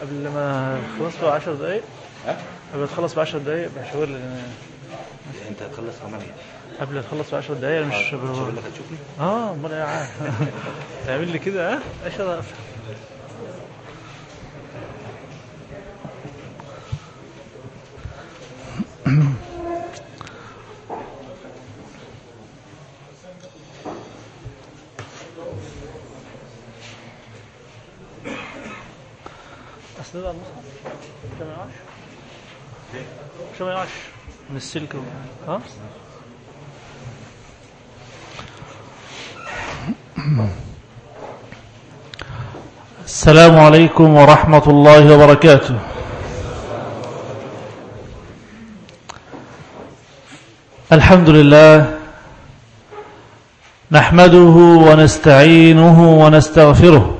قبل ما خلص ب 10 دقايق. ها؟ قبل ما تخلص ب 10 دقايق بشاور لي انت هتخلص كمان إيه؟ قبل ما تخلص ب 10 دقايق مش مش هقول لك هتشوفني؟ آه أمال إيه؟ عم تعمل لي كده ها؟ إيش هذا اصل ده المصحف عشان ما يقعش عشان ما يقعش من السلك. ها؟ السلام عليكم ورحمة الله وبركاته. الحمد لله نحمده ونستعينه ونستغفره.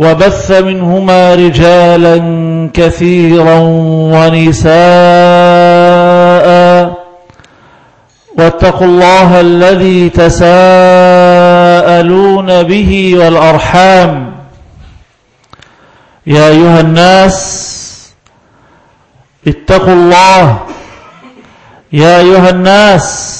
وبث منهما رجالا كثيرا ونساء. واتقوا الله الذي تساءلون به والأرحام. يا أيها الناس اتقوا الله. يا أيها الناس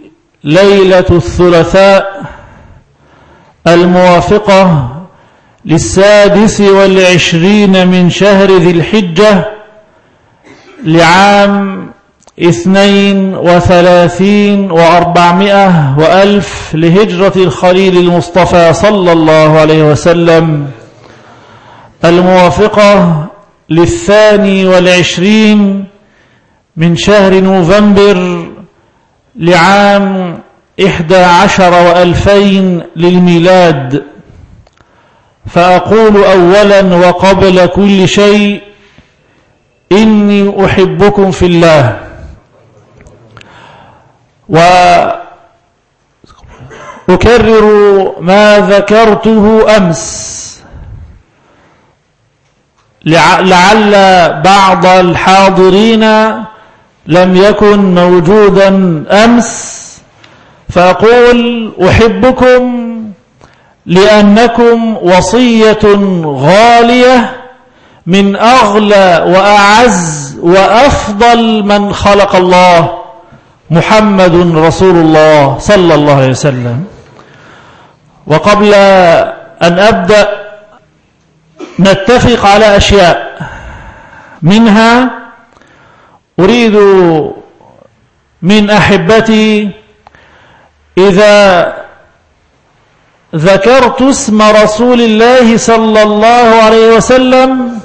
ليلة الثلاثاء الموافقة للسادس والعشرين من شهر ذي الحجة لعام اثنين وثلاثين وأربعمائة وألف لهجرة الخليل المصطفى صلى الله عليه وسلم. الموافقة للثاني والعشرين من شهر نوفمبر لعام إحدى عشر وألفين للميلاد فأقول أولا وقبل كل شيء إني أحبكم في الله. وأكرر ما ذكرته أمس. لعل بعض الحاضرين لم يكن موجودا أمس. فأقول أحبكم لأنكم وصية غالية من أغلى وأعز وأفضل من خلق الله محمد رسول الله صلى الله عليه وسلم. وقبل أن أبدأ نتفق على أشياء منها أريد من أحبتي إذا ذكرت اسم رسول الله صلى الله عليه وسلم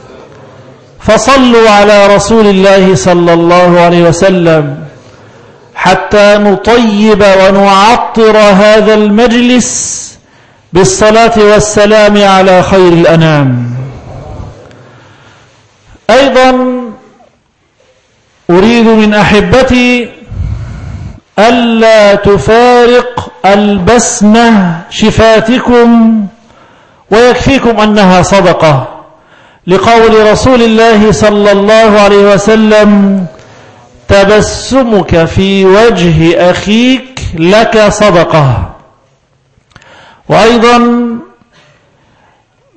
فصلوا على رسول الله صلى الله عليه وسلم حتى نطيب ونعطر هذا المجلس بالصلاة والسلام على خير الأنام. أيضا أريد من أحبتي ألا تفارق البسمة شفاتكم ويكفيكم أنها صدقة لقول رسول الله صلى الله عليه وسلم تبسمك في وجه أخيك لك صدقة. وأيضا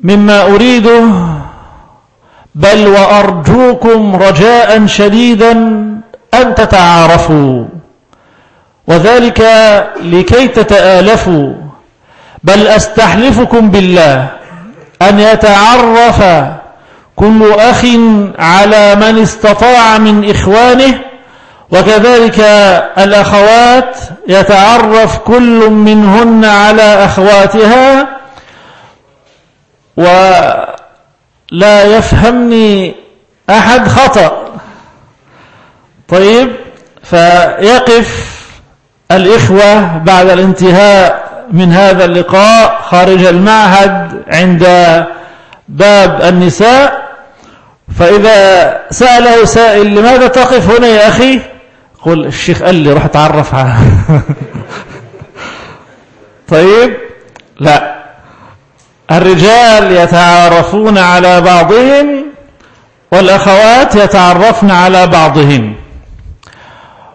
مما أريده بل وأرجوكم رجاء شديدا أن تتعارفوا. وذلك لكي تتآلفوا. بل أستحلفكم بالله أن يتعرف كل أخ على من استطاع من إخوانه وكذلك الأخوات يتعرف كل منهن على أخواتها ولا يفهمني أحد خطأ. طيب فيقف الإخوة بعد الانتهاء من هذا اللقاء خارج المعهد عند باب النساء. فإذا سأله سائل لماذا تقف هنا يا أخي؟ قل الشيخ قال لي روح اتعرف طيب لا. الرجال يتعارفون على بعضهم والأخوات يتعرفن على بعضهم.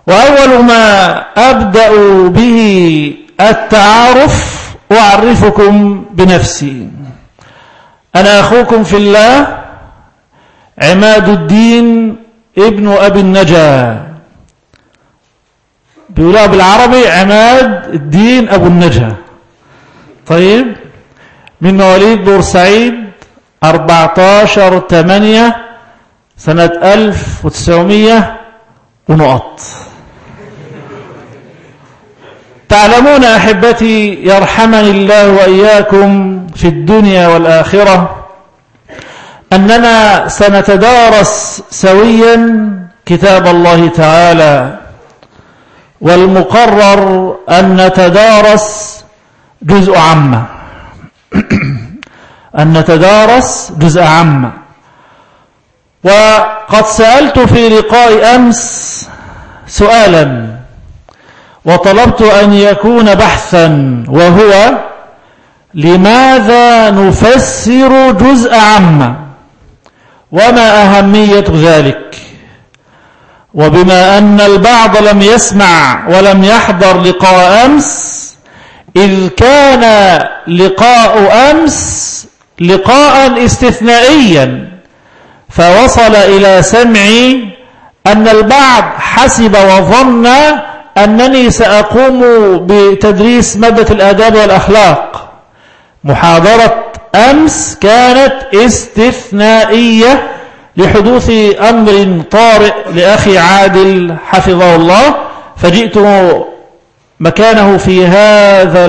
وأول ما أبدأ به التعارف أعرفكم بنفسي. أنا أخوكم في الله عماد الدين ابن أبي النجا. بيقولها بالعربي عماد الدين أبو النجا. طيب من مواليد بورسعيد 14 8 سنة 1900 ونقط. تعلمون أحبتي يرحمني الله وإياكم في الدنيا والآخرة أننا سنتدارس سويا كتاب الله تعالى والمقرر أن نتدارس جزء عامة أن نتدارس جزء عامة وقد سألت في لقاء أمس سؤالا وطلبت أن يكون بحثا وهو لماذا نفسر جزء عامة وما أهمية ذلك؟ وبما أن البعض لم يسمع ولم يحضر لقاء أمس إذ كان لقاء أمس لقاء استثنائيا فوصل إلى سمعي أن البعض حسب وظن أنني سأقوم بتدريس مادة الآداب والأخلاق. محاضرة أمس كانت استثنائية لحدوث أمر طارئ لأخي عادل حفظه الله فجئت مكانه في هذا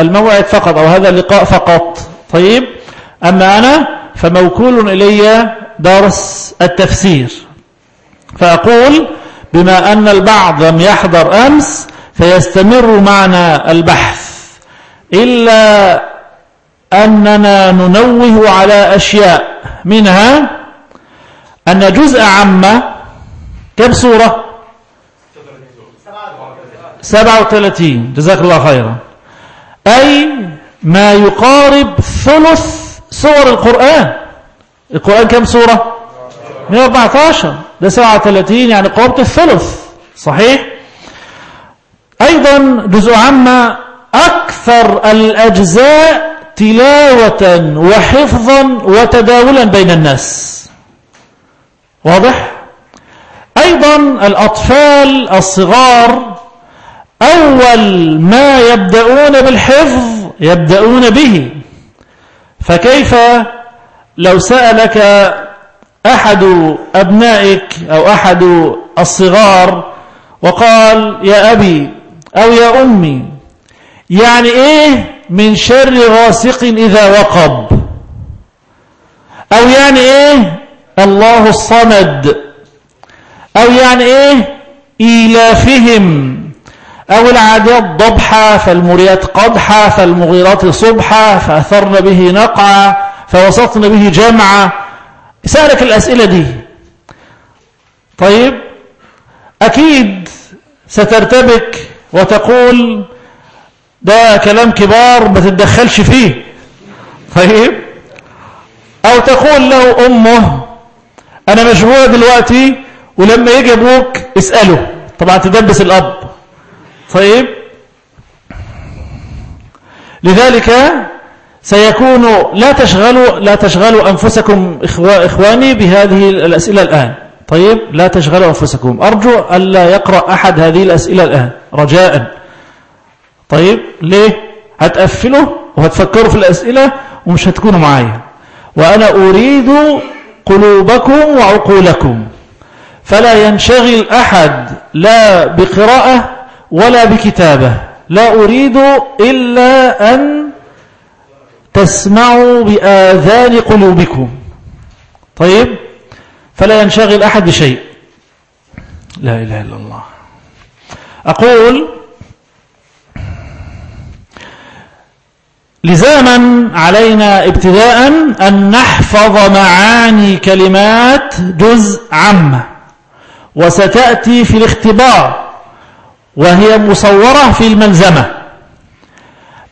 الموعد فقط أو هذا اللقاء فقط. طيب أما أنا فموكول إلي درس التفسير. فأقول بما أن البعض لم يحضر أمس فيستمر معنا البحث إلا أننا ننوه على أشياء منها أن جزء عامة كم سورة؟ 37 جزاك الله خيرا. أي ما يقارب ثلث سور القرآن. القرآن كم سورة؟ 114 ده 37 يعني قرابة الثلث. صحيح؟ أيضا جزء عامة أكثر الأجزاء تلاوة وحفظا وتداولا بين الناس. واضح؟ أيضا الأطفال الصغار أول ما يبدأون بالحفظ يبدأون به. فكيف لو سألك أحد أبنائك أو أحد الصغار وقال يا أبي أو يا أمي يعني إيه من شر غاسق إذا وقب؟ أو يعني إيه الله الصمد؟ أو يعني إيه إيلافهم؟ أو العاديات ضبحا فالمريات قدحا فالمغيرات صبحا فأثرن به نقعا فوسطن به جمعا سألك الأسئلة دي. طيب أكيد سترتبك وتقول ده كلام كبار ما تتدخلش فيه. طيب أو تقول له أمه أنا مشغولة دلوقتي ولما يجي أبوك اسأله. طبعا تدبس الأب. طيب لذلك سيكون لا تشغلوا لا تشغلوا أنفسكم إخواني بهذه الأسئلة الآن. طيب لا تشغلوا أنفسكم. أرجو ألا يقرأ أحد هذه الأسئلة الآن. رجاء. طيب ليه؟ هتقفلوا وهتفكروا في الأسئلة ومش هتكونوا معايا. وأنا أريد قلوبكم وعقولكم. فلا ينشغل أحد لا بقراءة ولا بكتابة. لا أريد إلا أن تسمعوا بآذان قلوبكم. طيب؟ فلا ينشغل أحد بشيء. لا إله إلا الله. أقول لزاما علينا ابتداء أن نحفظ معاني كلمات جزء عامة وستأتي في الاختبار وهي مصورة في الملزمة.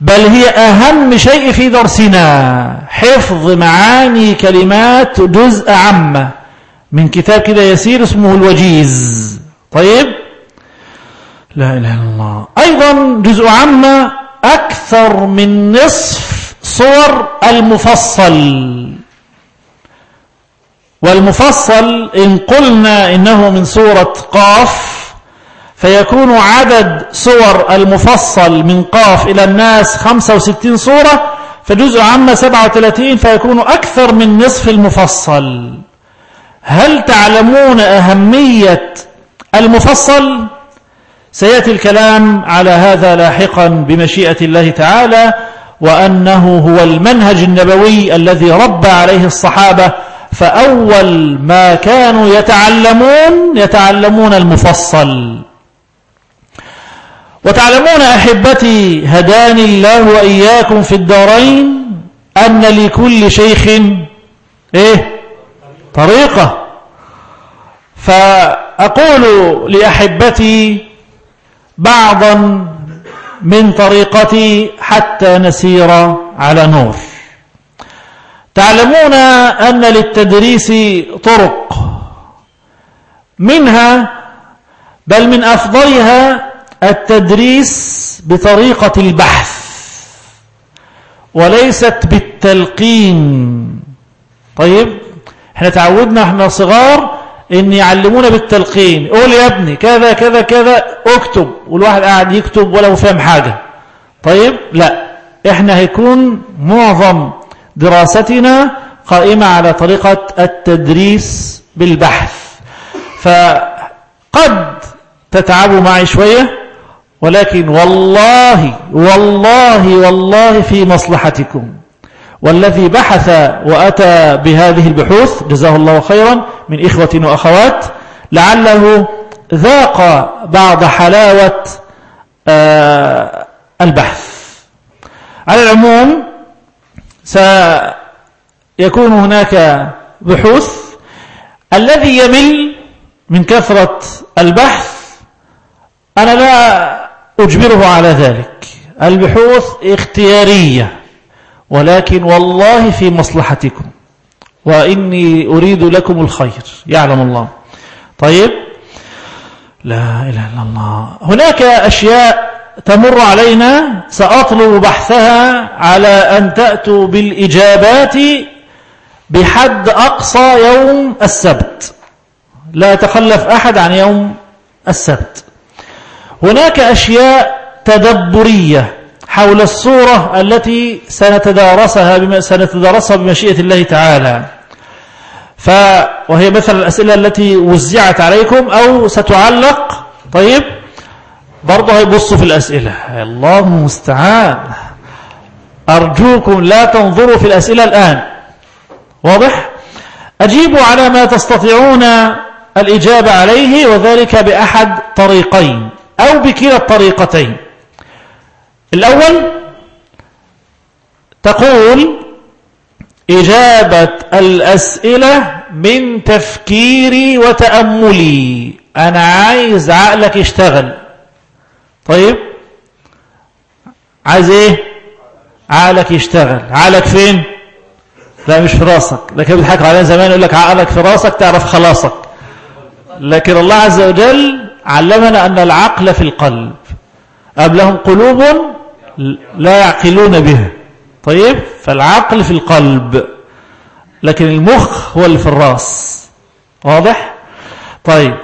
بل هي أهم شيء في درسنا. حفظ معاني كلمات جزء عامة من كتاب كده يسير اسمه الوجيز. طيب؟ لا إله إلا الله. أيضا جزء عامة أكثر من نصف صور المفصل. والمفصل إن قلنا إنه من سورة قاف فيكون عدد صور المفصل من قاف إلى الناس 65 صورة فجزء عامة 37 فيكون أكثر من نصف المفصل. هل تعلمون أهمية المفصل؟ سيأتي الكلام على هذا لاحقا بمشيئة الله تعالى وأنه هو المنهج النبوي الذي ربى عليه الصحابة فأول ما كانوا يتعلمون يتعلمون المفصل. وتعلمون أحبتي هداني الله وإياكم في الدارين أن لكل شيخ إيه؟ طريقة. فأقول لأحبتي بعضا من طريقتي حتى نسير على نور. تعلمون أن للتدريس طرق منها بل من أفضلها التدريس بطريقة البحث وليست بالتلقين. طيب إحنا تعودنا إحنا صغار إن يعلمونا بالتلقين. قول يا ابني كذا كذا كذا اكتب والواحد قاعد يكتب ولا فاهم حاجة. طيب لا إحنا هيكون معظم دراستنا قائمة على طريقة التدريس بالبحث. فقد تتعبوا معي شوية. ولكن والله والله والله في مصلحتكم. والذي بحث وأتى بهذه البحوث جزاه الله خيرا من إخوة وأخوات لعله ذاق بعض حلاوة آه، البحث. على العموم سيكون هناك بحوث. الذي يمل من كثرة البحث أنا لا أجبره على ذلك. البحوث اختيارية ولكن والله في مصلحتكم وإني أريد لكم الخير. يعلم الله. طيب. لا إله إلا الله. هناك أشياء تمر علينا سأطلب بحثها على أن تأتوا بالإجابات بحد أقصى يوم السبت. لا يتخلف أحد عن يوم السبت. هناك أشياء تدبرية حول الصورة التي سنتدارسها بم... سنتدارسها بمشيئة الله تعالى. ف... وهي مثلا الأسئلة التي وزعت عليكم أو ستعلق. طيب برضه هيبصوا في الأسئلة. الله المستعان. أرجوكم لا تنظروا في الأسئلة الآن. واضح؟ أجيبوا على ما تستطيعون الإجابة عليه وذلك بأحد طريقين. أو بكلا الطريقتين. الأول تقول إجابة الأسئلة من تفكيري وتأملي. أنا عايز عقلك يشتغل. طيب؟ عايز إيه؟ عقلك يشتغل. عقلك فين؟ لا مش في راسك. لكن بيضحكوا علينا زمان يقول لك عقلك في راسك تعرف خلاصك. لكن الله عز وجل علمنا أن العقل في القلب أم لهم قلوب لا يعقلون بها؟ طيب فالعقل في القلب لكن المخ هو اللي في الراس. واضح؟ طيب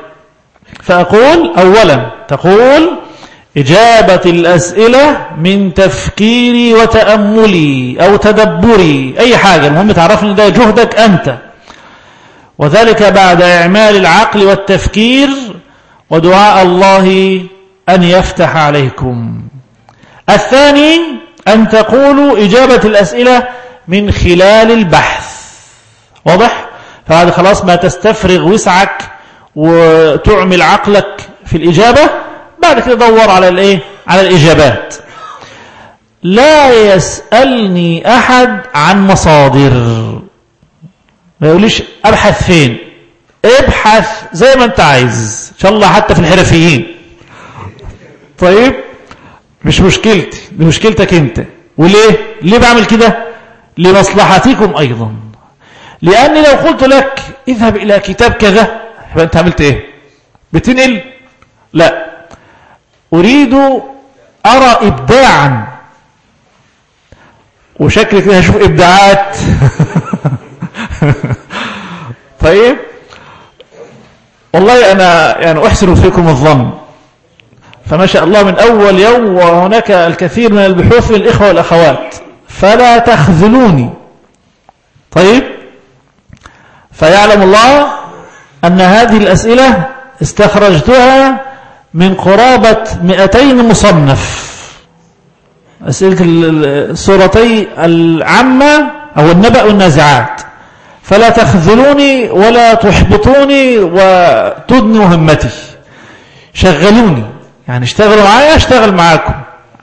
فأقول أولا تقول إجابة الأسئلة من تفكيري وتأملي أو تدبري أي حاجة. المهم تعرفني ده جهدك أنت. وذلك بعد إعمال العقل والتفكير ودعاء الله أن يفتح عليكم. الثاني أن تقولوا إجابة الأسئلة من خلال البحث. واضح؟ فهذا خلاص ما تستفرغ وسعك وتعمل عقلك في الإجابة بعد كده دور على الإيه؟ على الإجابات. لا يسألني أحد عن مصادر. ما يقوليش أبحث فين؟ ابحث زي ما أنت عايز. إن شاء الله حتى في الحرفيين. طيب مش مشكلتي. دي مشكلتك انت. وليه؟ ليه بعمل كده؟ لمصلحتكم أيضا. لأني لو قلت لك اذهب إلى كتاب كذا يبقى أنت عملت إيه؟ بتنقل؟ لا. أريد أرى ابداعا. وشكل كده هشوف إبداعات. طيب والله أنا يعني أحسن فيكم الظن. فما شاء الله من أول يوم وهناك الكثير من البحوث للإخوة والأخوات. فلا تخذلوني. طيب؟ فيعلم الله أن هذه الأسئلة استخرجتها من قرابة 200 مصنف. أسئلة السورتي العامة أو النبأ والنازعات. فلا تخذلوني ولا تحبطوني وتدنوا همتي. شغلوني. يعني اشتغلوا معايا اشتغل معاكم.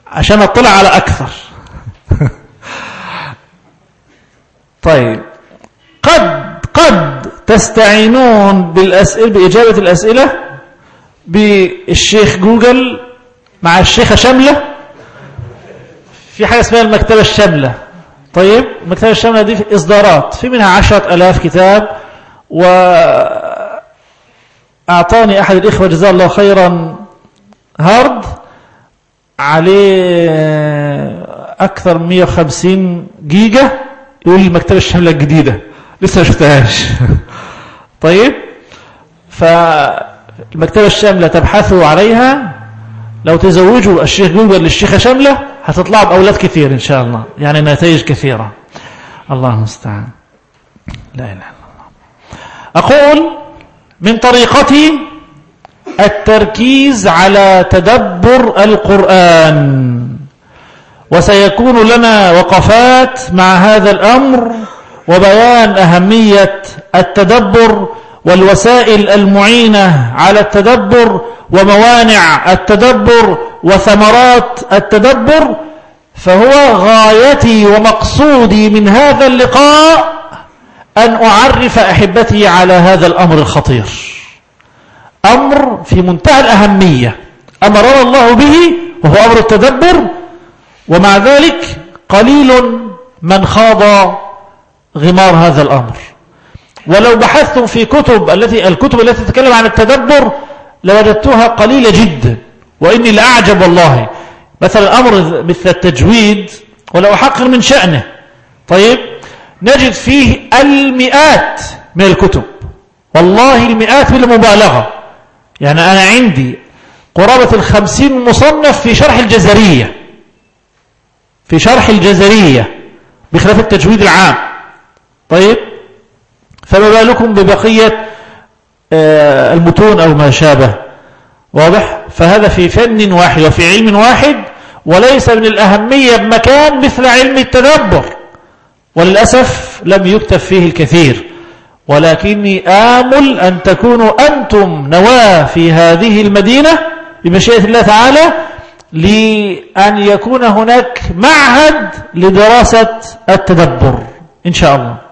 عشان اطلع على أكثر. طيب. قد قد تستعينون بالأسئلة بإجابة الأسئلة بالشيخ جوجل مع الشيخة شاملة في حاجة اسمها المكتبة الشاملة طيب المكتبة الشاملة دي في إصدارات. في منها عشرة ألاف كتاب وأعطاني أحد الإخوة جزاه الله خيرا hard عليه أكثر من 150 جيجا يقول المكتبة الشاملة الجديدة لسه ما شفتهاش. طيب فالمكتبة الشاملة تبحثوا عليها. لو تزوجوا الشيخ جوجل للشيخة شاملة هتطلعوا بأولاد كثير إن شاء الله. يعني نتائج كثيرة. الله المستعان. لا إله إلا الله. أقول من طريقتي التركيز على تدبر القرآن. وسيكون لنا وقفات مع هذا الأمر وبيان أهمية التدبر والوسائل المعينة على التدبر وموانع التدبر وثمرات التدبر فهو غايتي ومقصودي من هذا اللقاء أن أعرف أحبتي على هذا الأمر الخطير. أمر في منتهى الأهمية أمرنا الله به وهو أمر التدبر ومع ذلك قليل من خاض غمار هذا الأمر. ولو بحثتم في كتب التي الكتب التي تتكلم عن التدبر لوجدتها قليلة جدا وإني لأعجب والله. مثلا أمر مثل التجويد ولو أحقق من شأنه. طيب نجد فيه المئات من الكتب. والله المئات بالمبالغة يعني أنا عندي قرابة الخمسين مصنف في شرح الجزرية. في شرح الجزرية بخلاف التجويد العام. طيب فما بالكم ببقية آه، المتون أو ما شابه. واضح؟ فهذا في فن واحد وفي علم واحد وليس من الأهمية بمكان مثل علم التدبر. وللأسف لم يكتب فيه الكثير. ولكني آمل أن تكونوا أنتم نواة في هذه المدينة بمشيئة الله تعالى لأن يكون هناك معهد لدراسة التدبر. إن شاء الله.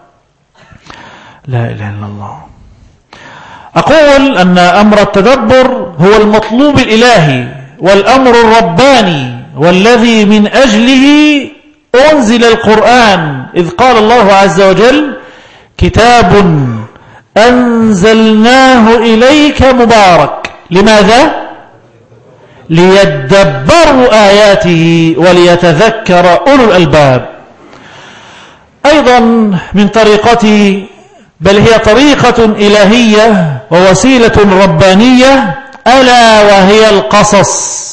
لا إله إلا الله. أقول أن أمر التدبر هو المطلوب الإلهي والأمر الرباني والذي من أجله أنزل القرآن إذ قال الله عز وجل كتاب أنزلناه إليك مبارك. لماذا؟ ليدبروا آياته وليتذكر أولو الألباب. أيضا من طريقتي بل هي طريقة إلهية ووسيلة ربانية ألا وهي القصص.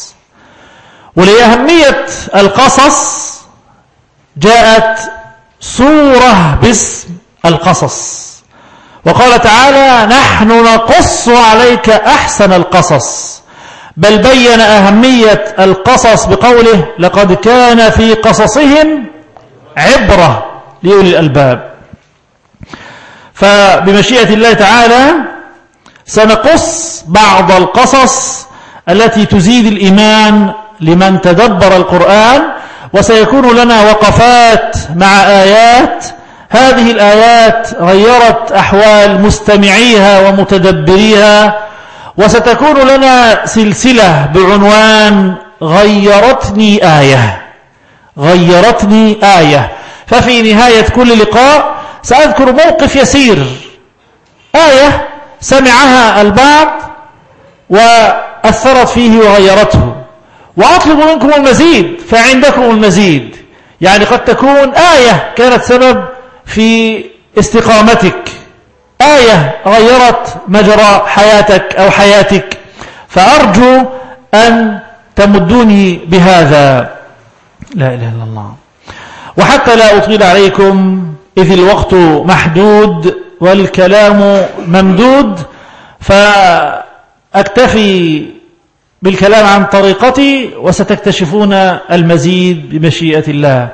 ولأهمية القصص جاءت سورة باسم القصص. وقال تعالى نحن نقص عليك أحسن القصص. بل بين أهمية القصص بقوله لقد كان في قصصهم عبرة لأولي الألباب. فبمشيئة الله تعالى سنقص بعض القصص التي تزيد الإيمان لمن تدبر القرآن وسيكون لنا وقفات مع آيات. هذه الآيات غيرت أحوال مستمعيها ومتدبريها وستكون لنا سلسلة بعنوان غيرتني آية. غيرتني آية. ففي نهاية كل لقاء سأذكر موقف يسير. آية سمعها البعض وأثرت فيه وغيرته. وأطلب منكم المزيد فعندكم المزيد. يعني قد تكون آية كانت سبب في استقامتك. آية غيرت مجرى حياتك أو حياتك. فأرجو أن تمدوني بهذا. لا إله إلا الله. وحتى لا أطيل عليكم إذ الوقت محدود والكلام ممدود فأكتفي بالكلام عن طريقتي وستكتشفون المزيد بمشيئة الله.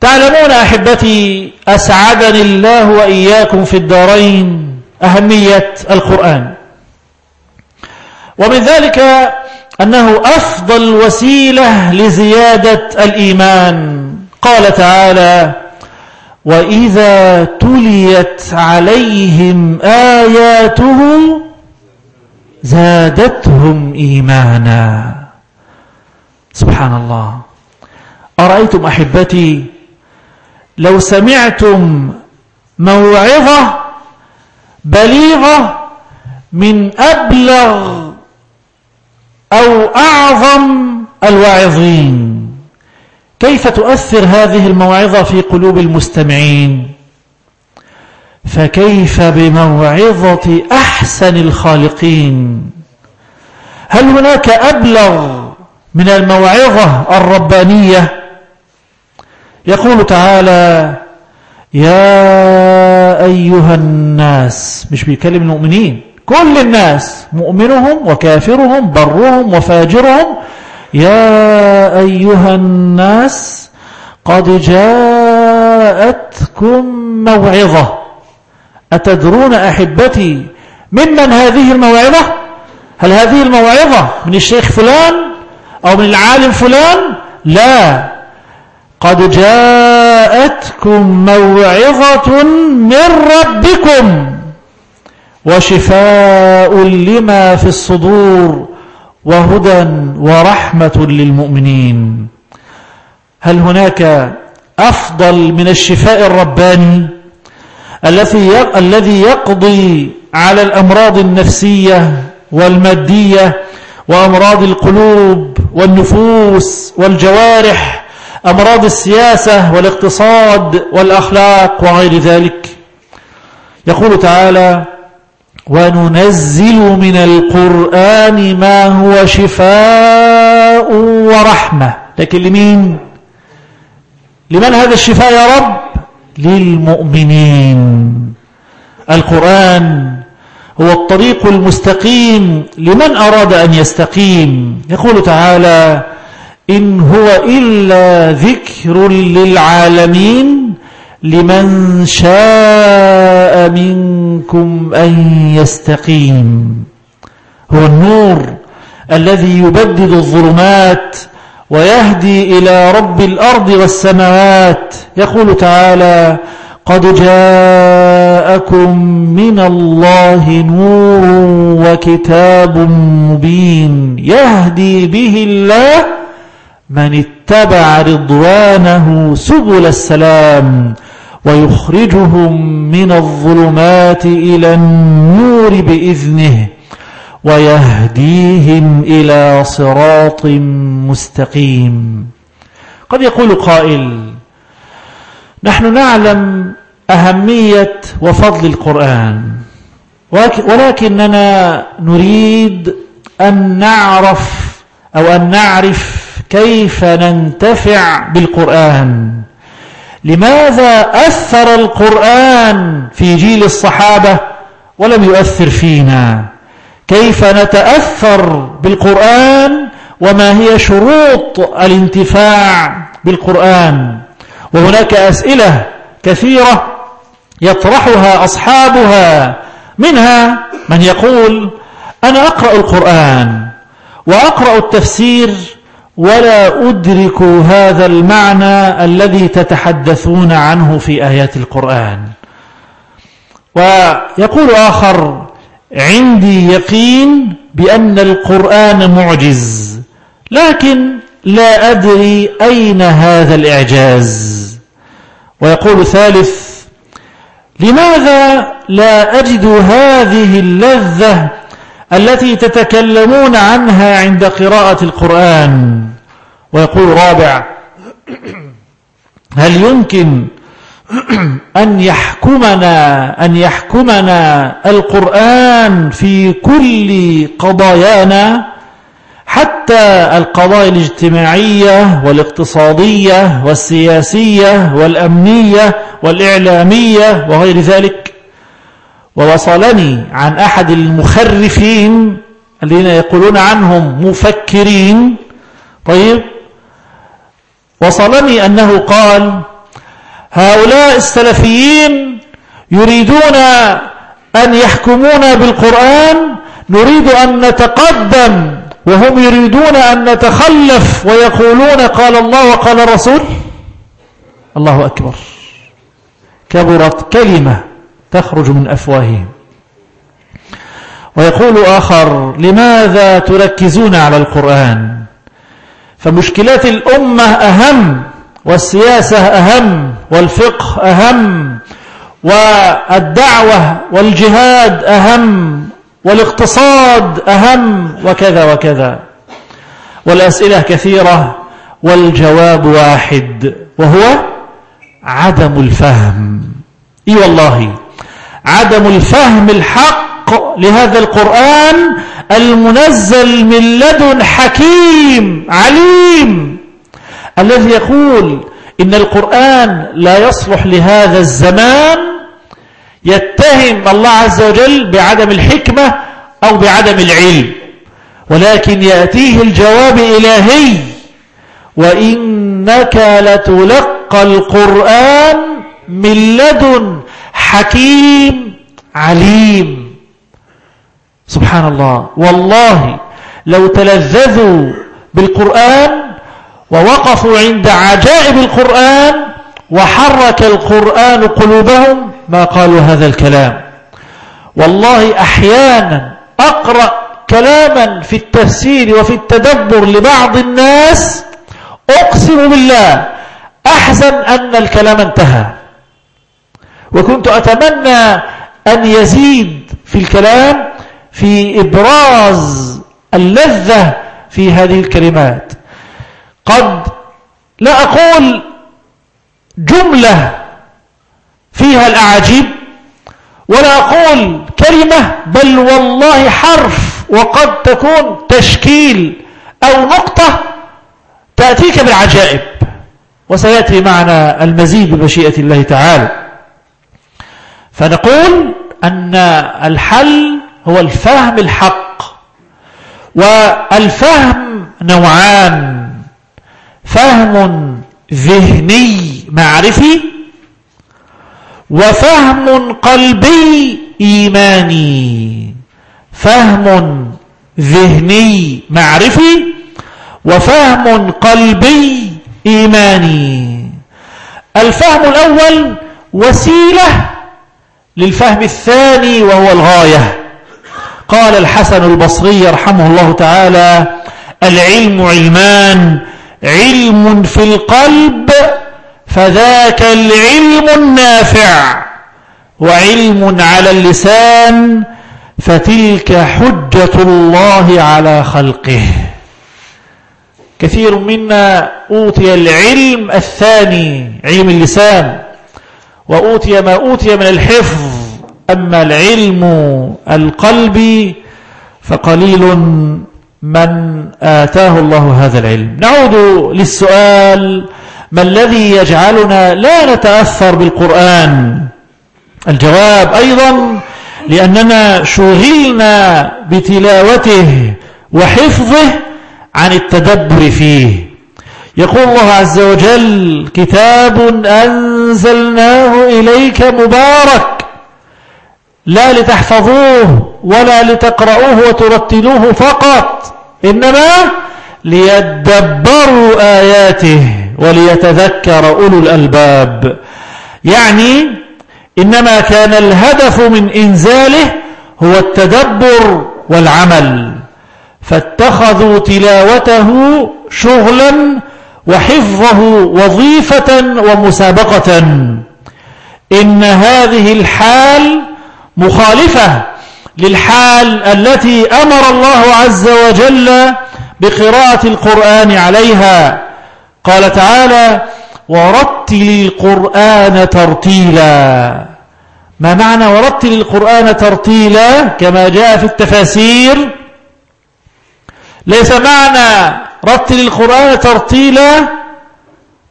تعلمون أحبتي أسعدني الله وإياكم في الدارين أهمية القرآن. ومن ذلك أنه أفضل وسيلة لزيادة الإيمان. قال تعالى وإذا تليت عليهم آياته زادتهم إيمانا سبحان الله أرأيتم أحبتي؟ لو سمعتم موعظة بليغة من أبلغ أو أعظم الواعظين كيف تؤثر هذه الموعظة في قلوب المستمعين؟ فكيف بموعظة أحسن الخالقين؟ هل هناك أبلغ من الموعظة الربانية؟ يقول تعالى يا أيها الناس مش بيكلم المؤمنين كل الناس مؤمنهم وكافرهم برهم وفاجرهم يا أيها الناس قد جاءتكم موعظة. أتدرون أحبتي ممن هذه الموعظة؟ هل هذه الموعظة من الشيخ فلان أو من العالم فلان؟ لا. قد جاءتكم موعظة من ربكم. وشفاء لما في الصدور. وهدى ورحمة للمؤمنين. هل هناك أفضل من الشفاء الرباني الذي الذي يقضي على الأمراض النفسية والمادية وأمراض القلوب والنفوس والجوارح أمراض السياسة والاقتصاد والأخلاق وغير ذلك؟ يقول تعالى وننزل من القرآن ما هو شفاء ورحمة. لكن لمين؟ لمن هذا الشفاء يا رب؟ للمؤمنين. القرآن هو الطريق المستقيم لمن أراد أن يستقيم. يقول تعالى إن هو إلا ذكر للعالمين. لمن شاء منكم أن يستقيم. هو النور الذي يبدد الظلمات ويهدي إلى رب الأرض والسماوات. يقول تعالى قد جاءكم من الله نور وكتاب مبين يهدي به الله من اتبع رضوانه سبل السلام ويخرجهم من الظلمات إلى النور بإذنه ويهديهم إلى صراط مستقيم. قد يقول قائل نحن نعلم أهمية وفضل القرآن ولكننا نريد أن نعرف أو أن نعرف كيف ننتفع بالقرآن. لماذا أثر القرآن في جيل الصحابة ولم يؤثر فينا؟ كيف نتأثر بالقرآن وما هي شروط الانتفاع بالقرآن؟ وهناك أسئلة كثيرة يطرحها أصحابها منها من يقول أنا أقرأ القرآن وأقرأ التفسير ولا أدرك هذا المعنى الذي تتحدثون عنه في آيات القرآن. ويقول آخر عندي يقين بأن القرآن معجز لكن لا أدري أين هذا الإعجاز. ويقول ثالث لماذا لا أجد هذه اللذة التي تتكلمون عنها عند قراءة القرآن. ويقول رابع هل يمكن أن يحكمنا أن يحكمنا القرآن في كل قضايانا؟ حتى القضايا الاجتماعية والاقتصادية والسياسية والأمنية والإعلامية وغير ذلك؟ ووصلني عن أحد المخرفين الذين يقولون عنهم مفكرين. طيب وصلني أنه قال هؤلاء السلفيين يريدون أن يحكمونا بالقرآن نريد أن نتقدم وهم يريدون أن نتخلف ويقولون قال الله وقال الرسول. الله أكبر. كبرت كلمة. تخرج من أفواههم. ويقول آخر لماذا تركزون على القرآن؟ فمشكلات الأمة أهم والسياسة أهم والفقه أهم والدعوة والجهاد أهم والاقتصاد أهم وكذا وكذا. والأسئلة كثيرة والجواب واحد وهو عدم الفهم. إي والله. عدم الفهم الحق لهذا القرآن المنزل من لدن حكيم عليم الذي يقول إن القرآن لا يصلح لهذا الزمان يتهم الله عز وجل بعدم الحكمة أو بعدم العلم ولكن يأتيه الجواب إلهي وإنك لتلقى القرآن من لدن حكيم عليم. سبحان الله. والله لو تلذذوا بالقرآن ووقفوا عند عجائب القرآن وحرك القرآن قلوبهم ما قالوا هذا الكلام. والله أحيانا أقرأ كلاما في التفسير وفي التدبر لبعض الناس أقسم بالله أحزن أن الكلام انتهى. وكنت أتمنى أن يزيد في الكلام في إبراز اللذة في هذه الكلمات. قد لا أقول جملة فيها الأعاجيب ولا أقول كلمة بل والله حرف وقد تكون تشكيل أو نقطة تأتيك بالعجائب. وسيأتي معنا المزيد بمشيئة الله تعالى. فنقول أن الحل هو الفهم الحق والفهم نوعان فهم ذهني معرفي وفهم قلبي إيماني فهم ذهني معرفي وفهم قلبي إيماني. الفهم الأول وسيلة للفهم الثاني وهو الغاية. قال الحسن البصري رحمه الله تعالى العلم علمان علم في القلب فذاك العلم النافع. وعلم على اللسان فتلك حجة الله على خلقه. كثير منا أوتي العلم الثاني علم اللسان. وأوتي ما أوتي من الحفظ. أما العلم القلبي فقليل من آتاه الله هذا العلم. نعود للسؤال ما الذي يجعلنا لا نتأثر بالقرآن؟ الجواب أيضا لأننا شغلنا بتلاوته وحفظه عن التدبر فيه. يقول الله عز وجل كتاب أنزلناه إليك مبارك. لا لتحفظوه ولا لتقرؤوه وترتلوه فقط. إنما ليدبروا آياته وليتذكر أولو الألباب. يعني إنما كان الهدف من إنزاله هو التدبر والعمل. فاتخذوا تلاوته شغلا وحفظه وظيفة ومسابقة. إن هذه الحال مخالفة للحال التي أمر الله عز وجل بقراءة القرآن عليها. قال تعالى ورتل القرآن ترتيلا. ما معنى ورتل القرآن ترتيلا؟ كما جاء في التفاسير ليس معنى رتل القرآن ترتيلا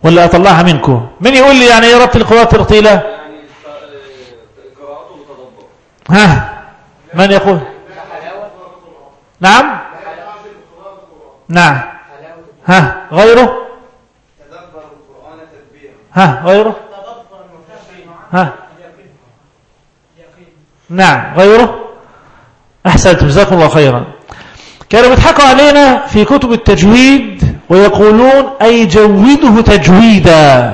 ولا أطلعها منكم؟ من يقول لي يعني إيه رتل القرآن ترتيلا؟ ها؟ من يقول؟ نعم؟ نعم. ها؟ غيره؟ ها؟ غيره؟ ها؟ نعم. غيره؟ أحسنت جزاكم الله خيرا. كانوا بيضحكوا علينا في كتب التجويد ويقولون أي جوده تجويدا.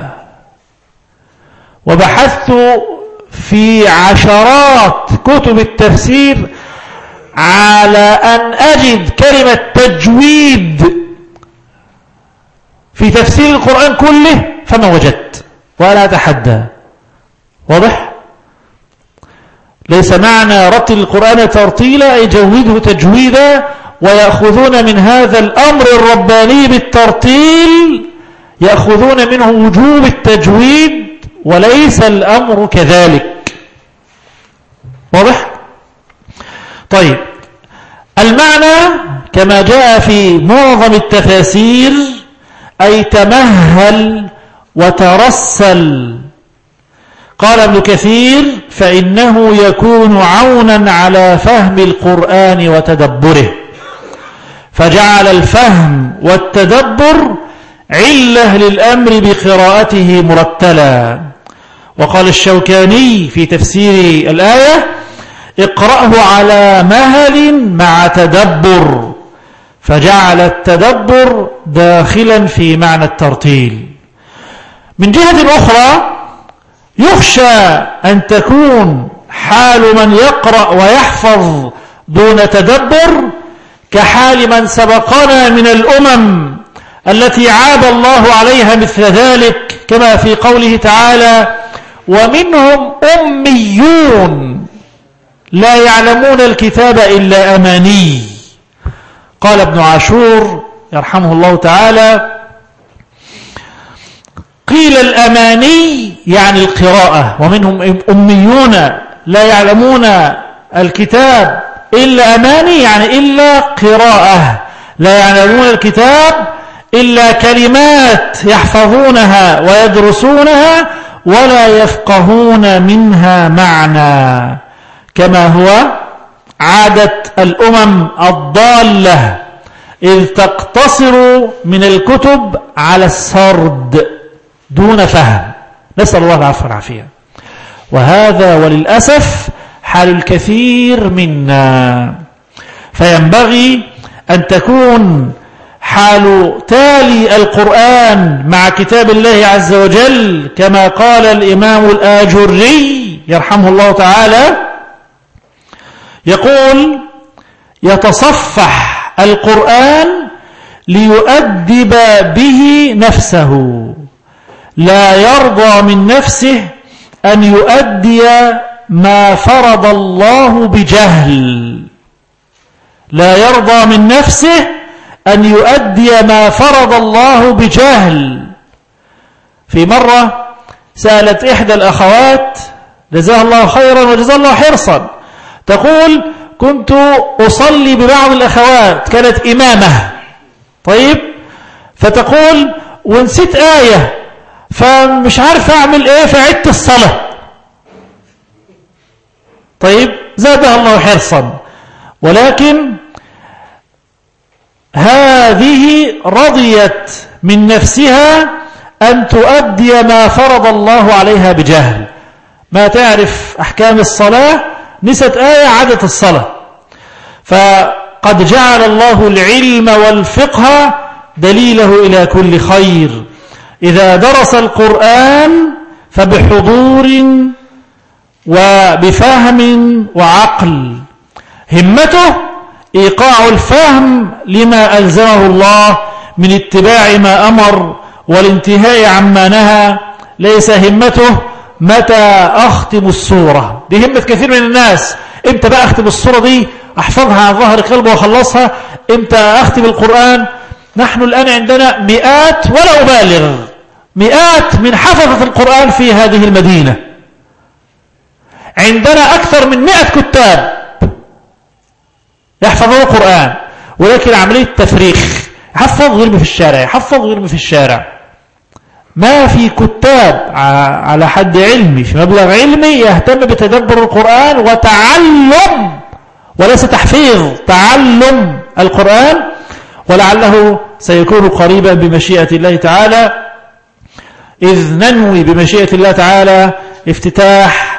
وبحثت في عشرات كتب التفسير على أن أجد كلمة تجويد في تفسير القرآن كله فما وجدت ولا أتحدى. واضح؟ ليس معنى رتل القرآن ترتيلا أي جوده تجويدا ويأخذون من هذا الأمر الرباني بالترتيل يأخذون منه وجوب التجويد وليس الأمر كذلك. واضح؟ طيب المعنى كما جاء في معظم التفاسير أي تمهل وترسل. قال ابن كثير فإنه يكون عونا على فهم القرآن وتدبره. فجعل الفهم والتدبر علة للأمر بقراءته مرتلا. وقال الشوكاني في تفسير الآية اقرأه على مهل مع تدبر. فجعل التدبر داخلا في معنى الترتيل. من جهة أخرى يخشى أن تكون حال من يقرأ ويحفظ دون تدبر كحال من سبقنا من الأمم التي عاب الله عليها مثل ذلك كما في قوله تعالى ومنهم أميون لا يعلمون الكتاب إلا أماني. قال ابن عاشور يرحمه الله تعالى قيل الأماني يعني القراءة ومنهم أميون لا يعلمون الكتاب إلا أماني يعني إلا قراءة. لا يعلمون الكتاب إلا كلمات يحفظونها ويدرسونها ولا يفقهون منها معنى. كما هو عادة الأمم الضالة إذ تقتصر من الكتب على السرد دون فهم. نسأل الله العفو والعافية. وهذا وللأسف حال الكثير منا. فينبغي أن تكون حال تالي القرآن مع كتاب الله عز وجل كما قال الإمام الآجري يرحمه الله تعالى يقول يتصفح القرآن ليؤدب به نفسه. لا يرضى من نفسه أن يؤدي ما فرض الله بجهل. لا يرضى من نفسه أن يؤدي ما فرض الله بجهل. في مرة سألت إحدى الأخوات جزاها الله خيرا وجزا الله حرصا. تقول كنت أصلي ببعض الأخوات كانت إمامة. طيب؟ فتقول ونسيت آية فمش عارف أعمل إيه فعدت الصلاة طيب زادها الله حرصا. ولكن هذه رضيت من نفسها أن تؤدي ما فرض الله عليها بجهل. ما تعرف أحكام الصلاة؟ نست آية عدت الصلاة. فقد جعل الله العلم والفقه دليله إلى كل خير. إذا درس القرآن فبحضور وبفهم وعقل. همته إيقاع الفهم لما ألزمه الله من اتباع ما أمر والانتهاء عما نهى. ليس همته متى أختم السورة. دي همة كثير من الناس. إمتى بقى أختم السورة دي؟ أحفظها عن ظهر قلبه وأخلصها. إمتى أختم القرآن؟ نحن الآن عندنا مئات ولا أبالغ مئات من حفظة القرآن في هذه المدينة. عندنا أكثر من مئة كتاب يحفظون القرآن ولكن عملية تفريخ يحفظ ويرمي في الشارع يحفظ ويرمي في الشارع. ما في كتاب على حد علمي في مبلغ علمي يهتم بتدبر القرآن وتعلم وليس تحفيظ تعلم القرآن ولعله سيكون قريبا بمشيئة الله تعالى. إذ ننوي بمشيئة الله تعالى افتتاح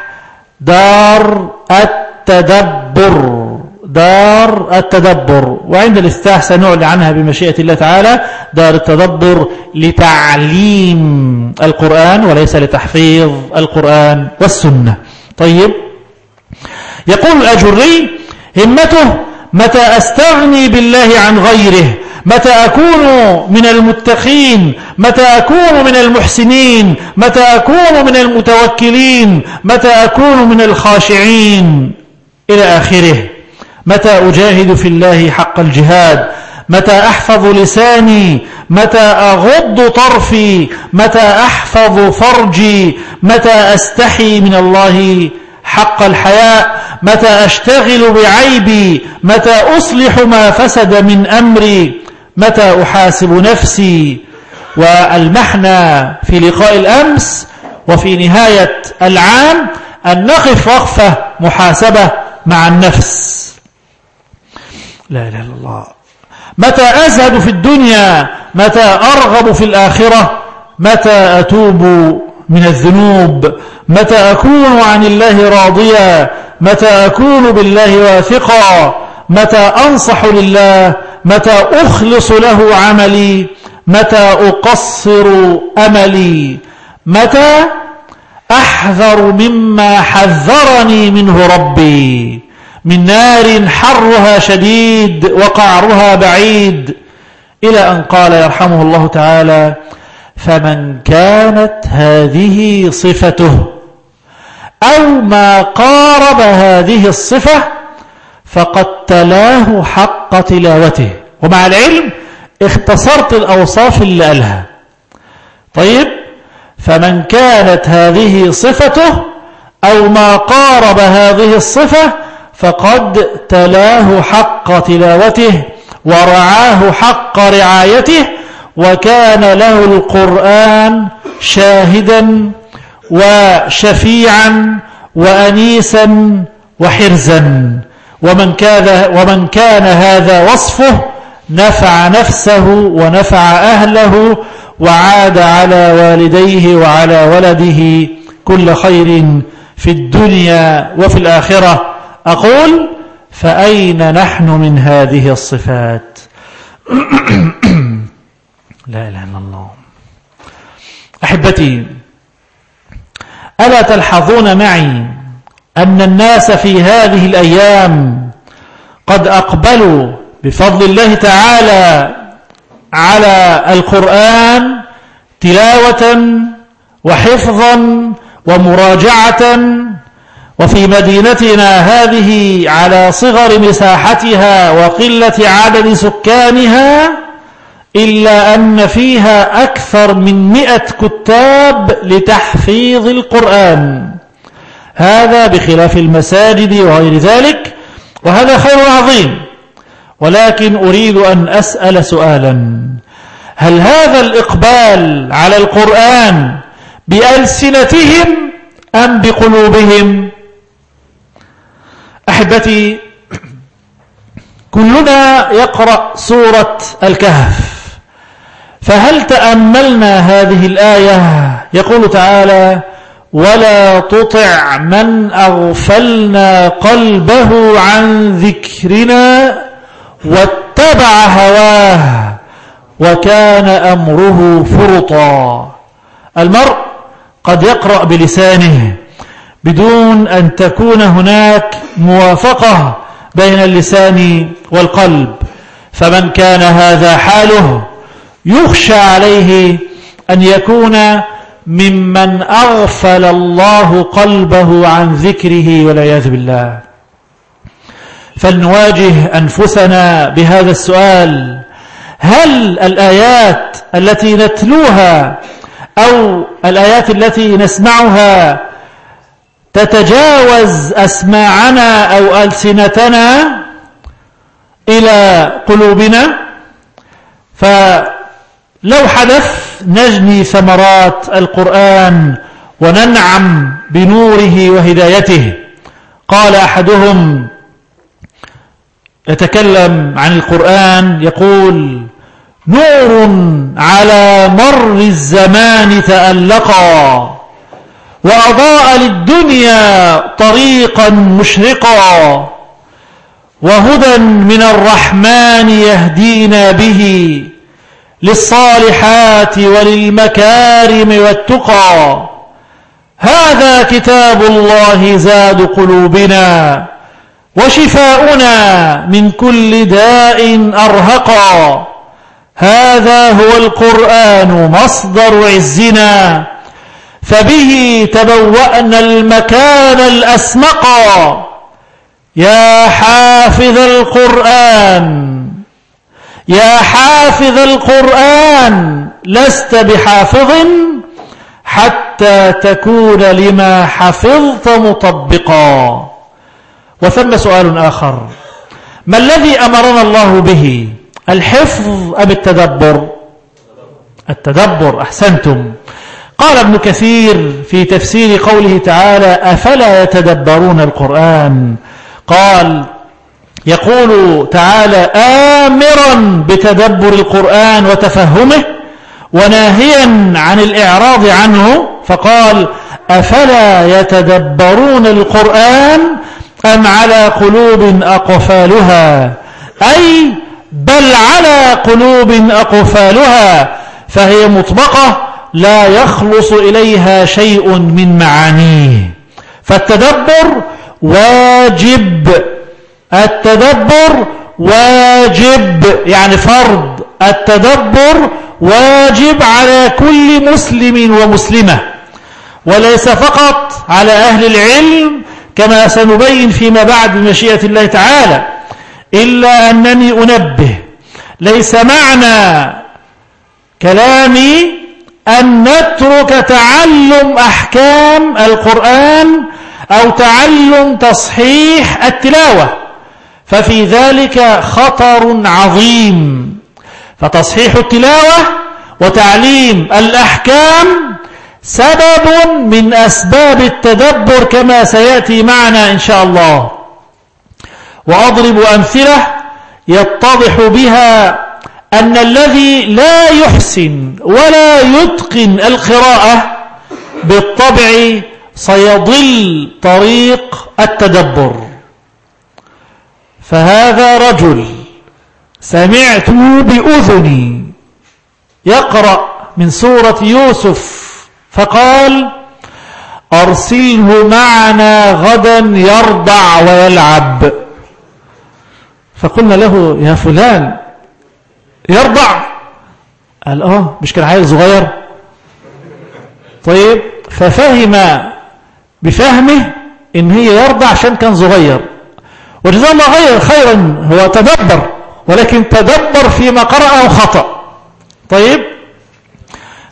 دار التدبر. دار التدبر. وعند الافتتاح سنعلن عنها بمشيئة الله تعالى. دار التدبر لتعليم القرآن وليس لتحفيظ القرآن والسنة. طيب. يقول الأجري همته متى أستغني بالله عن غيره؟ متى أكون من المتقين؟ متى أكون من المحسنين؟ متى أكون من المتوكلين؟ متى أكون من الخاشعين؟ إلى آخره. متى أجاهد في الله حق الجهاد؟ متى أحفظ لساني؟ متى أغض طرفي؟ متى أحفظ فرجي؟ متى أستحي من الله حق الحياء؟ متى أشتغل بعيبي؟ متى أصلح ما فسد من أمري؟ متى أحاسب نفسي والمحنى في لقاء الأمس وفي نهاية العام أن نقف وقفة محاسبة مع النفس. لا إله إلا الله. متى أزهد في الدنيا؟ متى أرغب في الآخرة؟ متى أتوب من الذنوب؟ متى أكون عن الله راضيا؟ متى أكون بالله واثقا؟ متى أنصح لله متى أخلص له عملي؟ متى أقصر أملي؟ متى أحذر مما حذرني منه ربي؟ من نار حرها شديد وقعرها بعيد. إلى أن قال يرحمه الله تعالى فمن كانت هذه صفته أو ما قارب هذه الصفة فقد تلاه حق تلاوته. ومع العلم اختصرت الأوصاف اللي قالها. طيب فمن كانت هذه صفته أو ما قارب هذه الصفة فقد تلاه حق تلاوته ورعاه حق رعايته وكان له القرآن شاهدا وشفيعا وأنيسا وحرزا. ومن كان, ومن كان هذا وصفه نفع نفسه ونفع أهله وعاد على والديه وعلى ولده كل خير في الدنيا وفي الآخرة. أقول فأين نحن من هذه الصفات؟ لا إله إلا الله. أحبتي ألا تلحظون معي أن الناس في هذه الأيام قد أقبلوا بفضل الله تعالى على القرآن تلاوة وحفظا ومراجعة وفي مدينتنا هذه على صغر مساحتها وقلة عدد سكانها إلا أن فيها أكثر من مئة كتاب لتحفيظ القرآن. هذا بخلاف المساجد وغير ذلك وهذا خير عظيم. ولكن أريد أن أسأل سؤالا. هل هذا الإقبال على القرآن بألسنتهم أم بقلوبهم؟ أحبتي كلنا يقرأ سورة الكهف. فهل تأملنا هذه الآية؟ يقول تعالى ولا تطع من أغفلنا قلبه عن ذكرنا واتبع هواه وكان أمره فرطا. المرء قد يقرأ بلسانه بدون أن تكون هناك موافقة بين اللسان والقلب. فمن كان هذا حاله يخشى عليه أن يكون ممن أغفل الله قلبه عن ذكره والعياذ بالله. فلنواجه أنفسنا بهذا السؤال. هل الآيات التي نتلوها أو الآيات التي نسمعها تتجاوز أسماعنا أو ألسنتنا إلى قلوبنا؟ فلو حدث نجني ثمرات القرآن وننعم بنوره وهدايته. قال أحدهم يتكلم عن القرآن يقول نور على مر الزمان تألقا وأضاء للدنيا طريقا مشرقا وهدى من الرحمن يهدينا به للصالحات وللمكارم والتقى. هذا كتاب الله زاد قلوبنا وشفاؤنا من كل داء أرهقا هذا هو القرآن مصدر عزنا. فبه تبوأنا المكان الأسمقا يا حافظ القرآن. يا حافظ القرآن لست بحافظ حتى تكون لما حفظت مطبقا. وثم سؤال آخر. ما الذي أمرنا الله به؟ الحفظ أم التدبر؟ التدبر أحسنتم. قال ابن كثير في تفسير قوله تعالى أفلا يتدبرون القرآن؟ قال يقول تعالى آمرا بتدبر القرآن وتفهمه وناهيا عن الإعراض عنه فقال أفلا يتدبرون القرآن أم على قلوب أقفالها؟ أي بل على قلوب أقفالها فهي مطبقة لا يخلص إليها شيء من معانيه. فالتدبر واجب. التدبر واجب يعني فرض. التدبر واجب على كل مسلم ومسلمة وليس فقط على أهل العلم كما سنبين فيما بعد بمشيئة الله تعالى إلا أنني أنبه. ليس معنى كلامي أن نترك تعلم أحكام القرآن أو تعلم تصحيح التلاوة. ففي ذلك خطر عظيم. فتصحيح التلاوة وتعليم الأحكام سبب من أسباب التدبر كما سيأتي معنا إن شاء الله. وأضرب أمثلة يتضح بها أن الذي لا يحسن ولا يتقن القراءة بالطبع سيضل طريق التدبر. فهذا رجل سمعته بأذني يقرأ من سورة يوسف فقال أرسله معنا غدا يرضع ويلعب. فقلنا له يا فلان يرضع. قال آه مش كان عيل صغير. طيب ففهم بفهمه إن هي يرضع عشان كان صغير. وجزاه الله خيرا هو تدبر ولكن تدبر فيما قرأه خطأ. طيب؟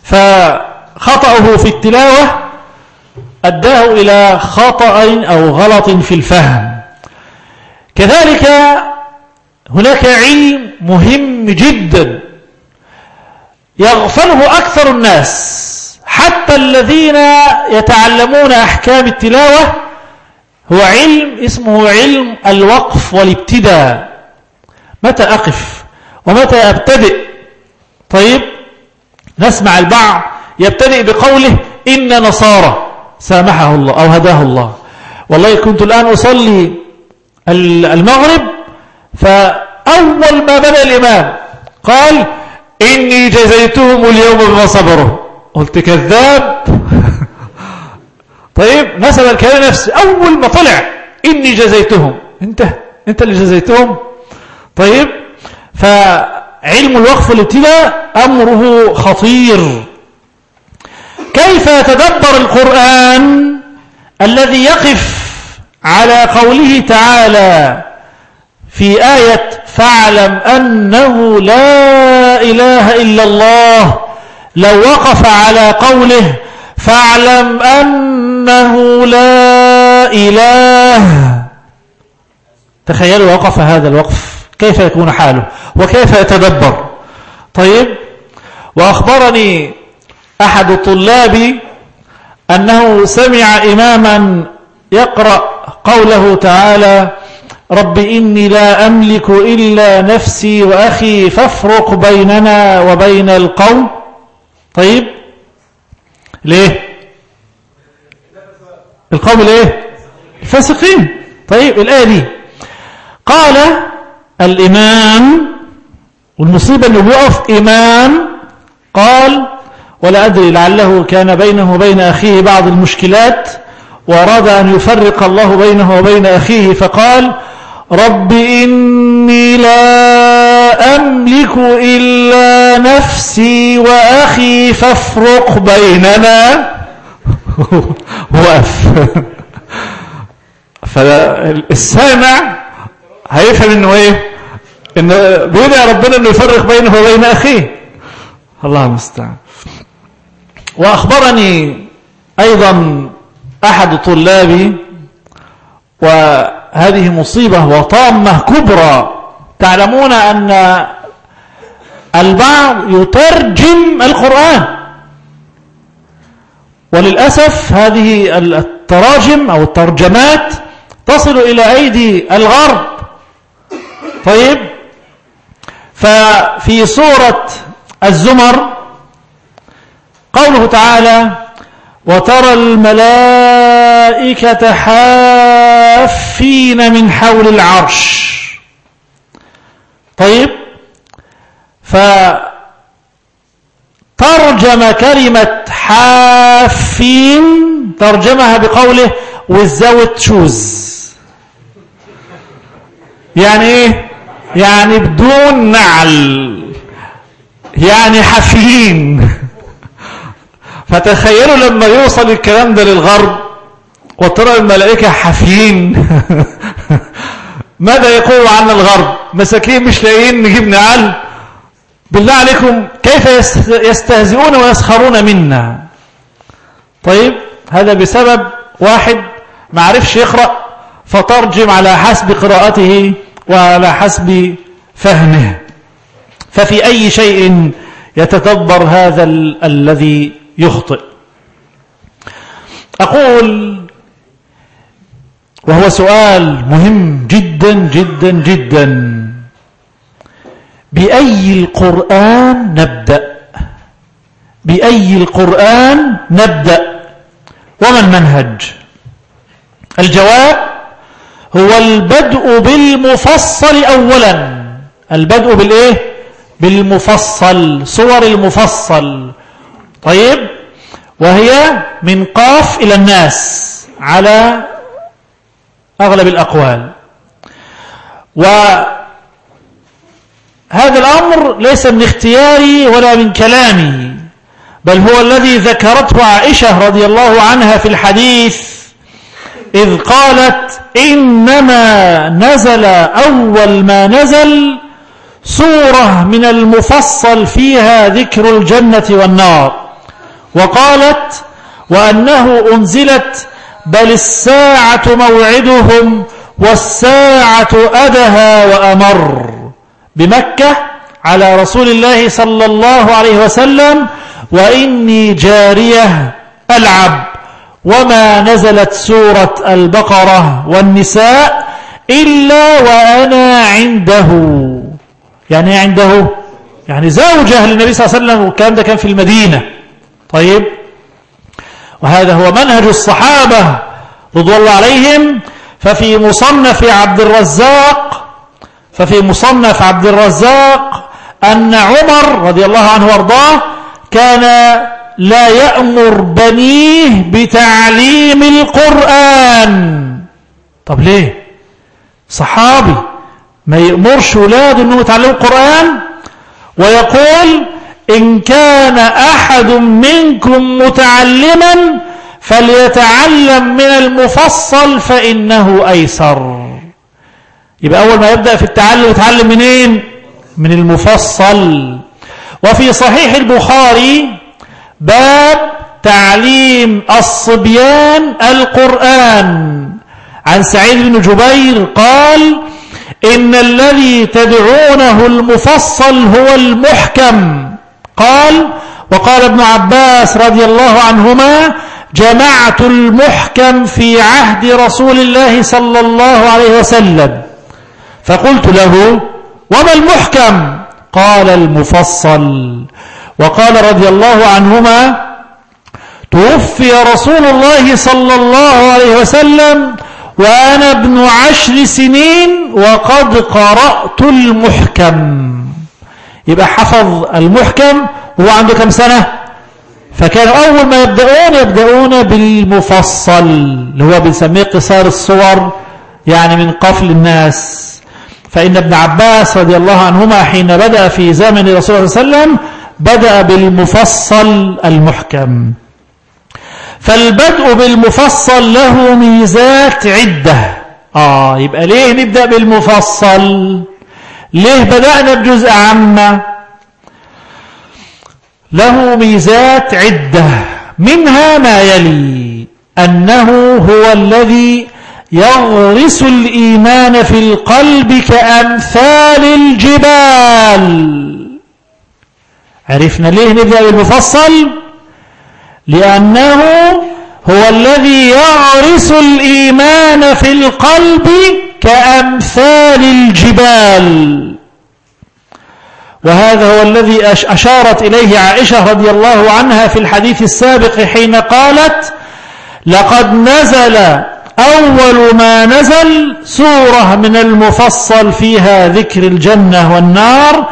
فخطأه في التلاوة أداه إلى خطأ أو غلط في الفهم. كذلك هناك علم مهم جدا يغفله أكثر الناس حتى الذين يتعلمون أحكام التلاوة هو علم اسمه علم الوقف والابتداء. متى أقف؟ ومتى أبتدئ؟ طيب نسمع البعض يبتدئ بقوله إن نصارى سامحه الله أو هداه الله. والله كنت الآن أصلي المغرب فأول ما بدأ الإمام قال إني جزيتهم اليوم بما صبروا قلت كذاب؟ طيب نسب الكلام نفسه. أول ما طلع إني جزيتهم. أنت أنت اللي جزيتهم. طيب فعلم الوقف والابتلاء أمره خطير. كيف يتدبر القرآن الذي يقف على قوله تعالى في آية فاعلم أنه لا إله إلا الله لو وقف على قوله فاعلم أنه لا إله. تخيلوا وقف هذا الوقف. كيف يكون حاله؟ وكيف يتدبر؟ طيب وأخبرني أحد طلابي أنه سمع إماما يقرأ قوله تعالى رب إني لا أملك إلا نفسي وأخي فافرق بيننا وبين القوم. طيب ليه؟ القوم ليه الفاسقين. طيب الآية دي. قال الإمام والمصيبة أنه يقف إمام قال ولا أدري لعله كان بينه وبين أخيه بعض المشكلات وأراد أن يفرق الله بينه وبين أخيه فقال رب إني لا أملك إلا نفسي وأخي فافرق بيننا. وقف فالسامع هيفهم إنه إيه؟ انه بيدعي ربنا إنه يفرق بينه وبين أخيه. الله المستعان. وأخبرني أيضا أحد طلابي وهذه مصيبة وطامة كبرى. تعلمون أن البعض يترجم القرآن. وللأسف هذه التراجم أو الترجمات تصل إلى أيدي الغرب. طيب ففي سورة الزمر قوله تعالى وترى الملائكة حافين من حول العرش. طيب فترجم كلمة حافين ترجمها بقوله without shoes. يعني إيه؟ يعني بدون نعل. يعني حافين. فتخيلوا لما يوصل الكلام ده للغرب وترى الملائكة حافيين ماذا يقول عنا الغرب؟ مساكين مش لاقيين نجيب نعال بالله عليكم كيف يستهزئون ويسخرون منا؟ طيب هذا بسبب واحد ما عرفش يقرأ فترجم على حسب قراءته وعلى حسب فهمه. ففي أي شيء يتدبر هذا الذي يخطئ؟ أقول وهو سؤال مهم جدا جدا جدا. بأي القرآن نبدأ؟ بأي القرآن نبدأ؟ وما المنهج؟ الجواب هو البدء بالمفصل أولا. البدء بالإيه؟ بالمفصل صور المفصل. طيب وهي من قاف إلى الناس على أغلب الأقوال. وهذا الأمر ليس من اختياري ولا من كلامي بل هو الذي ذكرته عائشة رضي الله عنها في الحديث إذ قالت إنما نزل أول ما نزل سورة من المفصل فيها ذكر الجنة والنار وقالت وأنه أنزلت بل الساعة موعدهم والساعة أدهى وأمر. بمكة على رسول الله صلى الله عليه وسلم وإني جارية ألعب وما نزلت سورة البقرة والنساء إلا وأنا عنده. يعني عنده؟ يعني زوجة للنبي صلى الله عليه وسلم والكلام ده كان في المدينة. طيب وهذا هو منهج الصحابة رضو الله عليهم. ففي مصنف عبد الرزاق ففي مصنف عبد الرزاق أن عمر رضي الله عنه وارضاه كان لا يأمر بنيه بتعليم القرآن. طب ليه؟ صحابي ما يأمرش ولاده أنه يتعلموا القرآن؟ ويقول إن كان أحد منكم متعلما فليتعلم من المفصل فإنه أيسر. يبقى أول ما يبدأ في التعلم يتعلم منين؟ من المفصل. وفي صحيح البخاري باب تعليم الصبيان القرآن. عن سعيد بن جبير قال إن الذي تدعونه المفصل هو المحكم. قال وقال ابن عباس رضي الله عنهما جمعت المحكم في عهد رسول الله صلى الله عليه وسلم. فقلت له وما المحكم؟ قال المفصل. وقال رضي الله عنهما توفي رسول الله صلى الله عليه وسلم وأنا ابن عشر سنين وقد قرأت المحكم. يبقى حفظ المحكم وهو عنده كم سنة؟ فكانوا أول ما يبدأون يبدأون بالمفصل اللي هو بنسميه قصار الصور يعني من قفل الناس. فإن ابن عباس رضي الله عنهما حين بدأ في زمن رسول الله صلى الله عليه وسلم بدأ بالمفصل المحكم. فالبدء بالمفصل له ميزات عدة. آه يبقى ليه نبدأ بالمفصل؟ ليه بدأنا بجزء عامة؟ له ميزات عدة. منها ما يلي أنه هو الذي يغرس الإيمان في القلب كأمثال الجبال. عرفنا ليه نبدأ بالمفصل؟ لأنه هو الذي يغرس الإيمان في القلب كأمثال الجبال. وهذا هو الذي أشارت إليه عائشة رضي الله عنها في الحديث السابق حين قالت لقد نزل أول ما نزل سورة من المفصل فيها ذكر الجنة والنار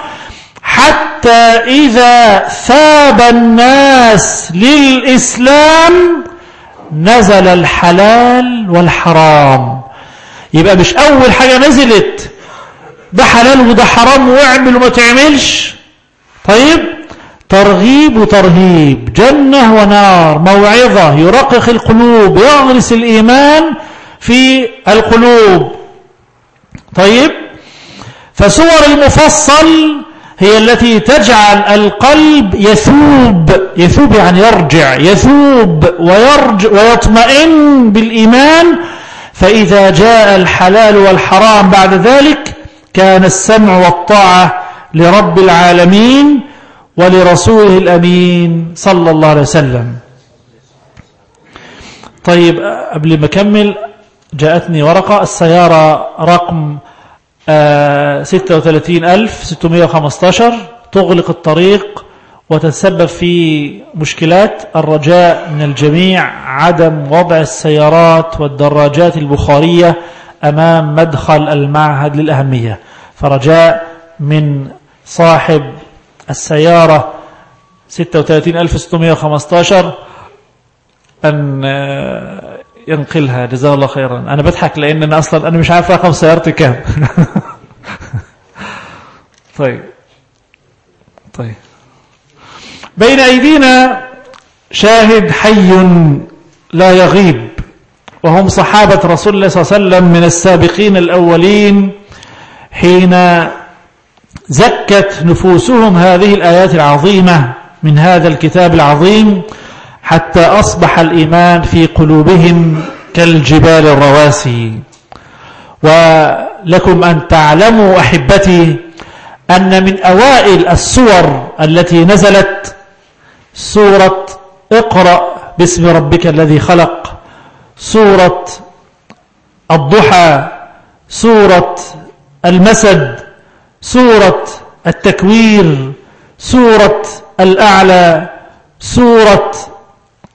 حتى إذا ثاب الناس للإسلام نزل الحلال والحرام. يبقى مش أول حاجة نزلت ده حلال وده حرام واعمل وما تعملش. طيب؟ ترغيب وترهيب جنة ونار موعظة يرقق القلوب يغرس الإيمان في القلوب. طيب فصور المفصل هي التي تجعل القلب يثوب يثوب يعني يرجع يثوب ويرجع ويطمئن بالإيمان. فإذا جاء الحلال والحرام بعد ذلك كان السمع والطاعة لرب العالمين. ولرسوله الأمين صلى الله عليه وسلم. طيب قبل ما أكمل جاءتني ورقة السيارة رقم 36615 تغلق الطريق وتتسبب في مشكلات الرجاء من الجميع عدم وضع السيارات والدراجات البخارية أمام مدخل المعهد للأهمية. فرجاء من صاحب السيارة 36615 أن ينقلها. جزاه الله خيرا. أنا بضحك لأن أنا أصلا أنا مش عارف رقم سيارتي كام طيب. طيب. بين أيدينا شاهد حي لا يغيب وهم صحابة رسول الله صلى الله عليه وسلم من السابقين الأولين حين زكت نفوسهم هذه الآيات العظيمة من هذا الكتاب العظيم حتى أصبح الإيمان في قلوبهم كالجبال الرواسي. ولكم أن تعلموا أحبتي أن من أوائل السور التي نزلت سورة اقرأ باسم ربك الذي خلق سورة الضحى سورة المسد سورة التكوير سورة الأعلى سورة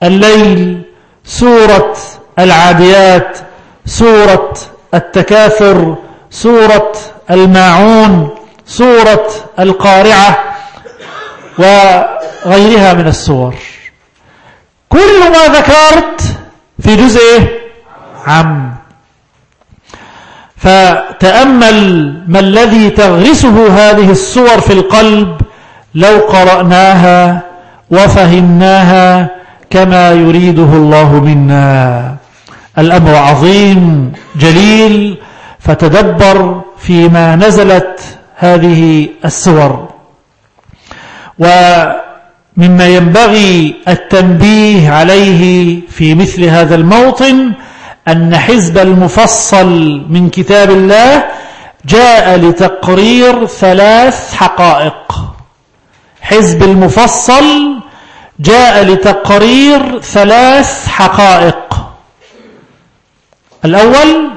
الليل سورة العاديات سورة التكاثر سورة الماعون سورة القارعة وغيرها من السور. كل ما ذكرت في جزء عم فتأمل ما الذي تغرسه هذه الصور في القلب لو قرأناها وفهمناها كما يريده الله منا. الأمر عظيم جليل فتدبر فيما نزلت هذه السور ومما ينبغي التنبيه عليه في مثل هذا الموطن أن حزب المفصل من كتاب الله جاء لتقرير ثلاث حقائق. حزب المفصل جاء لتقرير ثلاث حقائق. الأول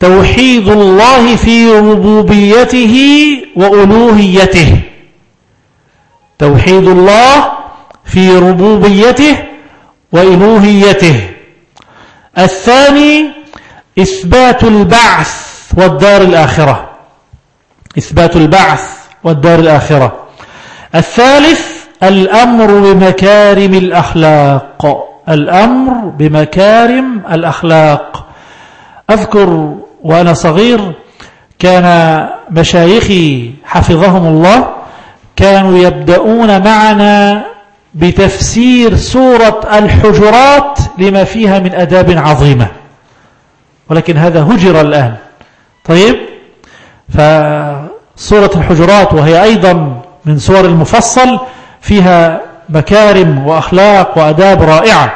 توحيد الله في ربوبيته وألوهيته. توحيد الله في ربوبيته وإلوهيته. الثاني إثبات البعث والدار الآخرة. إثبات البعث والدار الآخرة. الثالث الأمر بمكارم الأخلاق. الأمر بمكارم الأخلاق. أذكر وأنا صغير كان مشايخي حفظهم الله كانوا يبدأون معنا بتفسير سورة الحجرات لما فيها من أداب عظيمة. ولكن هذا هجر الآن. طيب فسورة الحجرات وهي أيضا من سور المفصل فيها مكارم وأخلاق وأداب رائعة.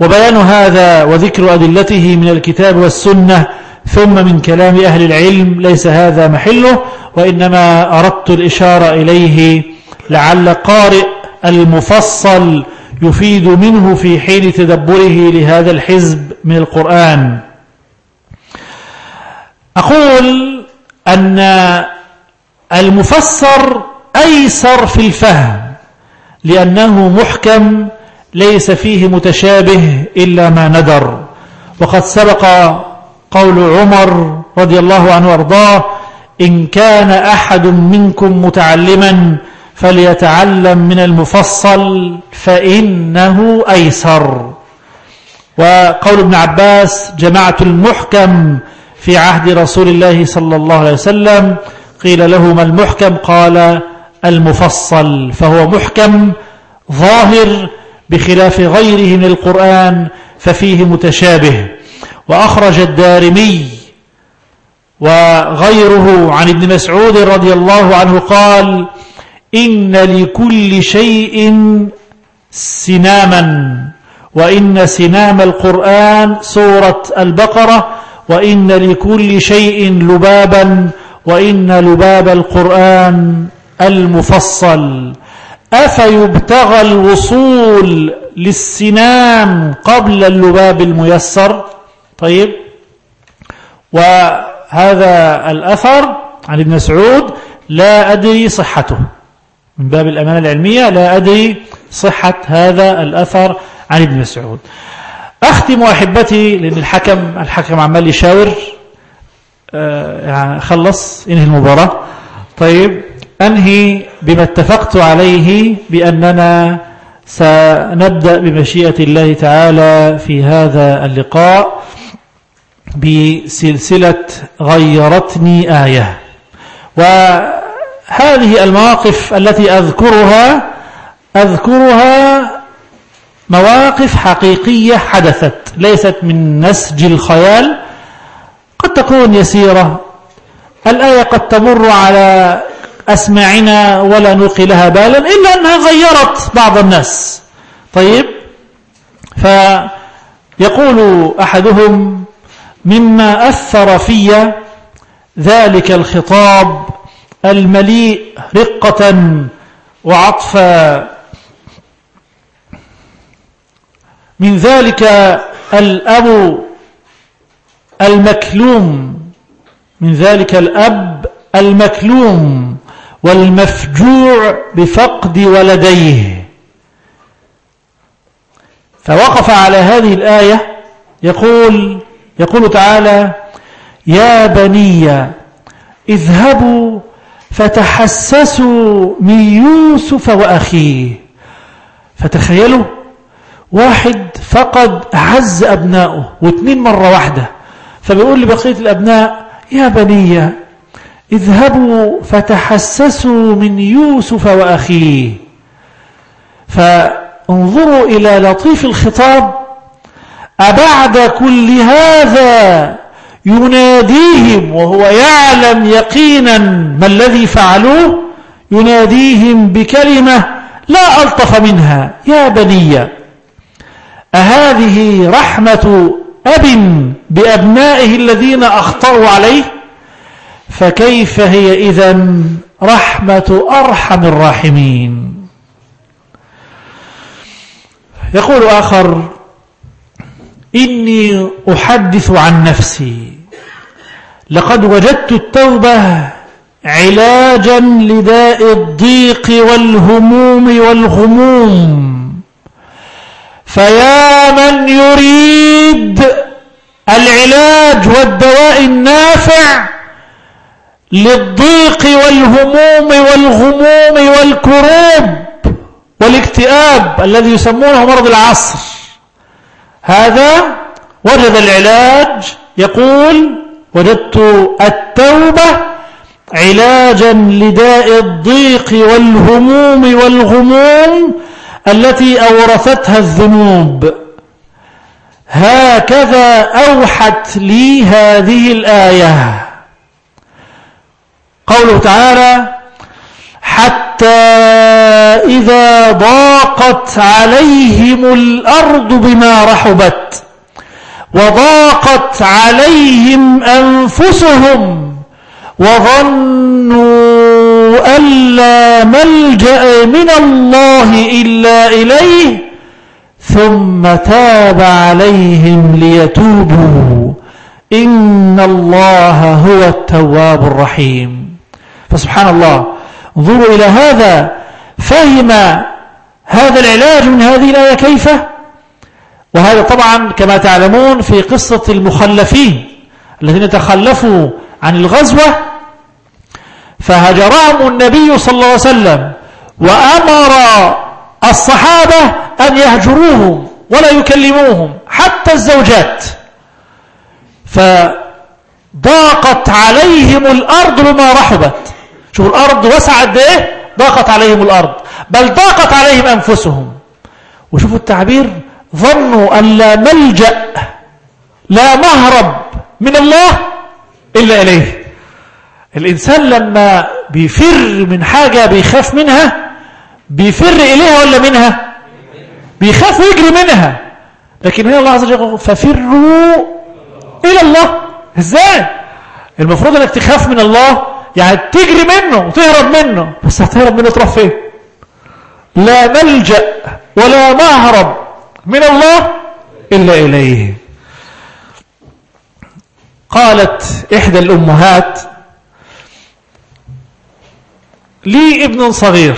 وبيان هذا وذكر أدلته من الكتاب والسنة ثم من كلام أهل العلم ليس هذا محله وإنما أردت الإشارة إليه لعل قارئ المفصل يفيد منه في حين تدبره لهذا الحزب من القرآن. أقول أن المفسر أيسر في الفهم لأنه محكم ليس فيه متشابه إلا ما ندر وقد سبق قول عمر رضي الله عنه وأرضاه إن كان أحد منكم متعلما فليتعلم من المفصل فإنه أيسر. وقول ابن عباس جمعت المحكم في عهد رسول الله صلى الله عليه وسلم قيل له ما المحكم؟ قال المفصل فهو محكم ظاهر بخلاف غيره من القرآن ففيه متشابه. وأخرج الدارمي وغيره عن ابن مسعود رضي الله عنه قال إن لكل شيء سناما وإن سنام القرآن سورة البقرة وإن لكل شيء لبابا وإن لباب القرآن المفصل. أفيبتغى الوصول للسنام قبل اللباب الميسر؟ طيب. وهذا الأثر عن ابن مسعود لا أدري صحته. من باب الأمانة العلمية لا أدري صحة هذا الأثر عن ابن مسعود. أختم أحبتي لأن الحكم الحكم عمال يشاور آه، يعني خلص انهي المباراة. طيب أنهي بما اتفقت عليه بأننا سنبدأ بمشيئة الله تعالى في هذا اللقاء بسلسلة غيرتني آية. وهذه المواقف التي أذكرها أذكرها مواقف حقيقية حدثت ليست من نسج الخيال. قد تكون يسيرة. الآية قد تمر على أسماعنا ولا نلقي لها بالا إلا أنها غيرت بعض الناس. طيب؟ فيقول أحدهم مما أثر في ذلك الخطاب المليء رقة وعطفا. من ذلك الأب المكلوم. من ذلك الأب المكلوم والمفجوع بفقد ولديه. فوقف على هذه الآية يقول يقول تعالى يا بني اذهبوا فتحسسوا من يوسف وأخيه. فتخيلوا واحد فقد أعز أبنائه واثنين مرة واحدة. فبيقول لبقية الأبناء يا بني اذهبوا فتحسسوا من يوسف وأخيه. فانظروا إلى لطيف الخطاب أبعد كل هذا يناديهم وهو يعلم يقينا ما الذي فعلوه يناديهم بكلمة لا ألطف منها يا بني أهذه رحمة أب بأبنائه الذين أخطأوا عليه؟ فكيف هي إذا رحمة أرحم الراحمين؟ يقول آخر إني أحدث عن نفسي. لقد وجدت التوبة علاجا لداء الضيق والهموم والغموم. فيا من يريد العلاج والدواء النافع للضيق والهموم والغموم والكروب والاكتئاب الذي يسمونه مرض العصر. هذا وجد العلاج يقول وجدت التوبة علاجا لداء الضيق والهموم والغموم التي أورثتها الذنوب. هكذا أوحت لي هذه الآية. قوله تعالى حتى إذا ضاقت عليهم الأرض بما رحبت وضاقت عليهم أنفسهم وظنوا أن لا ملجأ من الله إلا إليه ثم تاب عليهم ليتوبوا. إن الله هو التواب الرحيم. فسبحان الله. انظروا إلى هذا. فهم هذا العلاج من هذه الآية كيف؟ وهذا طبعا كما تعلمون في قصة المخلفين الذين تخلفوا عن الغزوة فهجرهم النبي صلى الله عليه وسلم وأمر الصحابة أن يهجروهم ولا يكلموهم حتى الزوجات. فضاقت عليهم الأرض بما رحبت. شوف الأرض وسعت ضاقت عليهم الأرض بل ضاقت عليهم أنفسهم. وشوفوا التعبير ظنوا أن لا ملجأ لا مهرب من الله إلا إليه. الإنسان لما بيفر من حاجة بيخاف منها بيفر إليها ولا منها؟ بيخاف ويجري منها. لكن هنا الله عز وجل ففروا إلى الله. إزاي؟ المفروض أنك تخاف من الله يعني تجري منه وتهرب منه. بس هتهرب منه تروح فين؟ لا ملجأ ولا مهرب. من الله إلا إليه. قالت إحدى الأمهات لي ابن صغير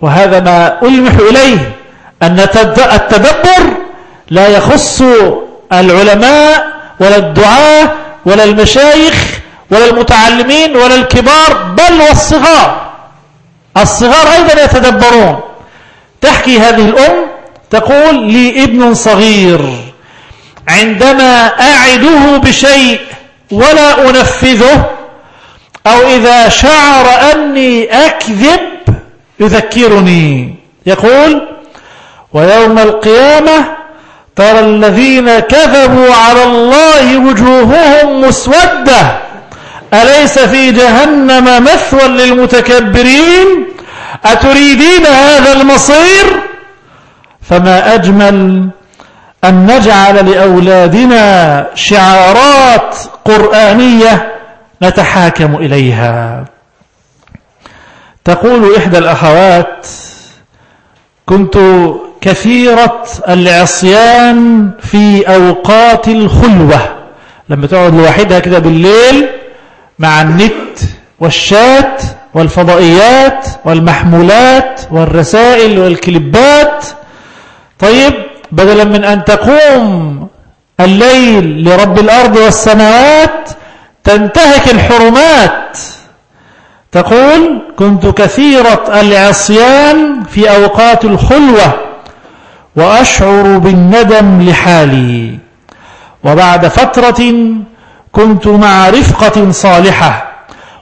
وهذا ما ألمح إليه أن التدبر لا يخص العلماء ولا الدعاة ولا المشايخ ولا المتعلمين ولا الكبار بل والصغار الصغار أيضا يتدبرون. تحكي هذه الأم تقول لي ابن صغير عندما أعده بشيء ولا أنفذه أو إذا شعر أني أكذب يذكرني. يقول ويوم القيامة ترى الذين كذبوا على الله وجوههم مسودة أليس في جهنم مثوى للمتكبرين؟ أتريدين هذا المصير؟ فما أجمل أن نجعل لأولادنا شعارات قرآنية نتحاكم إليها. تقول إحدى الأخوات كنت كثيرة العصيان في أوقات الخلوة. لما تقعد لوحدها كده بالليل مع النت والشات والفضائيات والمحمولات والرسائل والكليبات طيب بدلا من أن تقوم الليل لرب الأرض والسماوات تنتهك الحرمات. تقول كنت كثيرة العصيان في أوقات الخلوة وأشعر بالندم لحالي. وبعد فترة كنت مع رفقة صالحة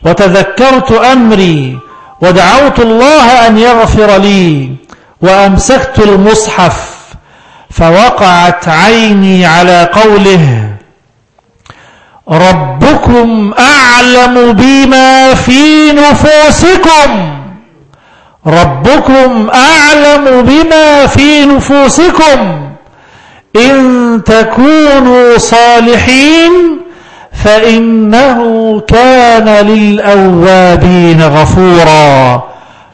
وتذكرت أمري ودعوت الله أن يغفر لي. وأمسكت المصحف فوقعت عيني على قوله ربكم أعلم بما في نفوسكم. ربكم أعلم بما في نفوسكم. إن تكونوا صالحين فإنه كان للأوابين غفورا.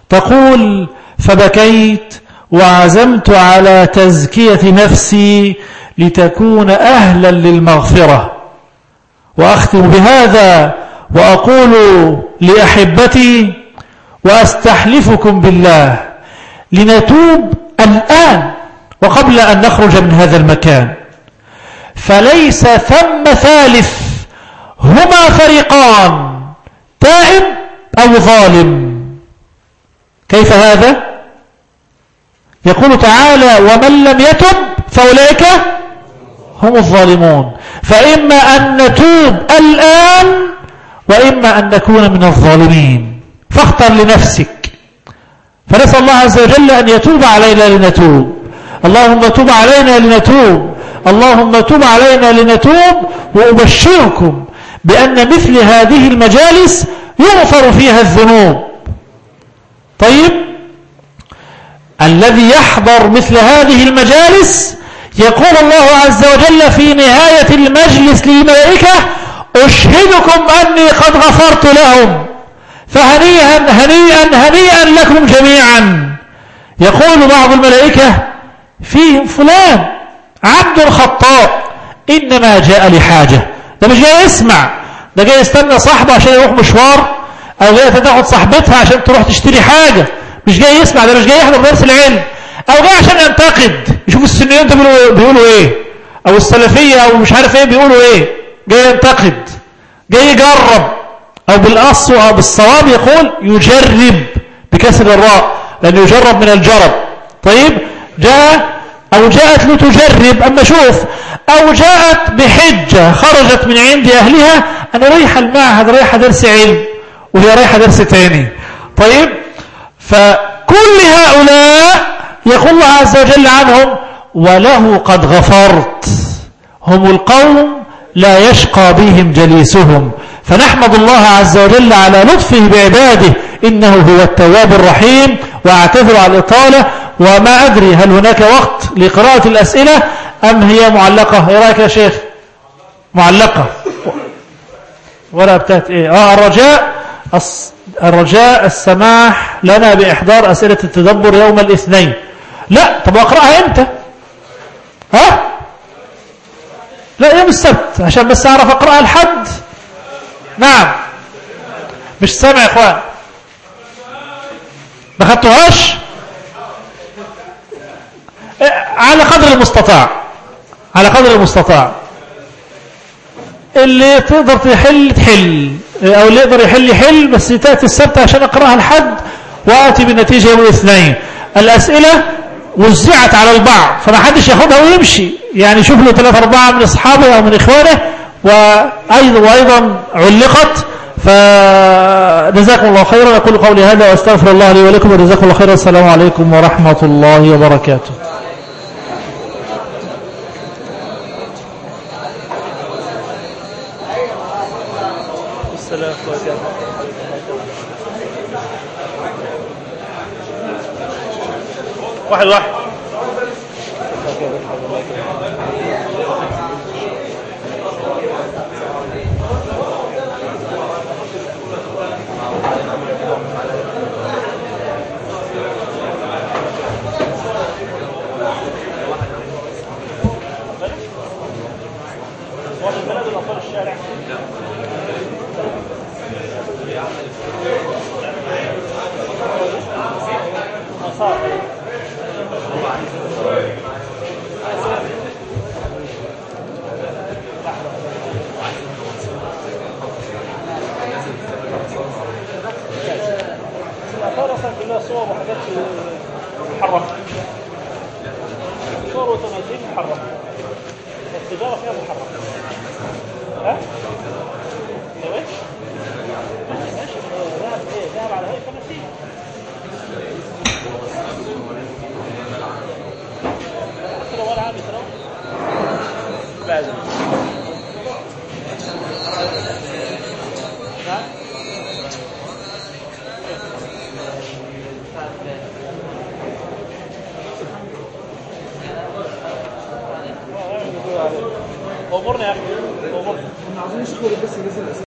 تقول فبكيت وعزمت على تزكية نفسي لتكون أهلا للمغفرة. وأختم بهذا وأقول لأحبتي وأستحلفكم بالله لنتوب الآن وقبل أن نخرج من هذا المكان. فليس ثم ثالث هما فريقان تائب أو ظالم؟ كيف هذا؟ يقول تعالى ومن لم يتب فأولئك هم الظالمون. فإما أن نتوب الآن وإما أن نكون من الظالمين. فاختر لنفسك. فنسأل الله عز وجل أن يتوب علينا لنتوب. اللهم تب علينا لنتوب. اللهم تب علينا لنتوب وأبشركم بأن مثل هذه المجالس يغفر فيها الذنوب. طيب؟ الذي يحضر مثل هذه المجالس يقول الله عز وجل في نهاية المجلس للملائكة أشهدكم أني قد غفرت لهم فهنيئا هنيئا هنيئا لكم جميعا. يقول بعض الملائكة فيهم فلان عبد الخطاء إنما جاء لحاجة. ده مش جاي يسمع ده جاي يستنى صاحبه عشان يروح مشوار أو جاي تاخد صاحبتها عشان تروح تشتري حاجة. مش جاي يسمع ده مش جاي يحضر درس العلم. أو جاي عشان ينتقد. يشوف السنيين بيقولوا, بيقولوا إيه. أو السلفية أو مش عارف إيه بيقولوا إيه. جاي ينتقد. جاي يجرب. أو بالأصل أو بالصواب يقول يجرب بكسر الراء لأنه يجرب من الجرب. طيب جاء أو جاءت لتجرب. أما شوف أو جاءت بحجة خرجت من عند أهلها أنا رايحة المعهد رايحة درس علم وهي رايحة درس تاني. طيب فكل هؤلاء يقول الله عز وجل عنهم وله قد غفرت. هم القوم لا يشقى بهم جليسهم. فنحمد الله عز وجل على لطفه بعباده إنه هو التواب الرحيم وأعتذر على الإطالة. وما أدري هل هناك وقت لقراءة الأسئلة أم هي معلقة؟ إيه رأيك يا شيخ؟ معلقة. ولا بتاعت إيه؟ آه الرجاء. الرجاء السماح لنا بإحضار أسئلة التدبر يوم الاثنين. لا طب أقرأها إمتى ها؟ لا يوم السبت عشان بس أعرف أقرأها لحد. نعم. مش سامع يا إخوان. ما خدتوهاش؟ على قدر المستطاع. على قدر المستطاع. اللي تقدر تحل تحل. أو اللي يقدر يحل يحل بس تأتي السبت عشان أقرأها لحد وآتي بالنتيجة يوم الاثنين. الأسئلة وزعت على البعض فما حدش ياخدها ويمشي. يعني شوف له ثلاثة أربعة من أصحابه أو من إخوانه وأيضا وأيضا علقت. فجزاكم الله خيرا. أقول قولي هذا وأستغفر الله لي ولكم وجزاكم الله خيرا. السلام عليكم ورحمة الله وبركاته. واحد واحد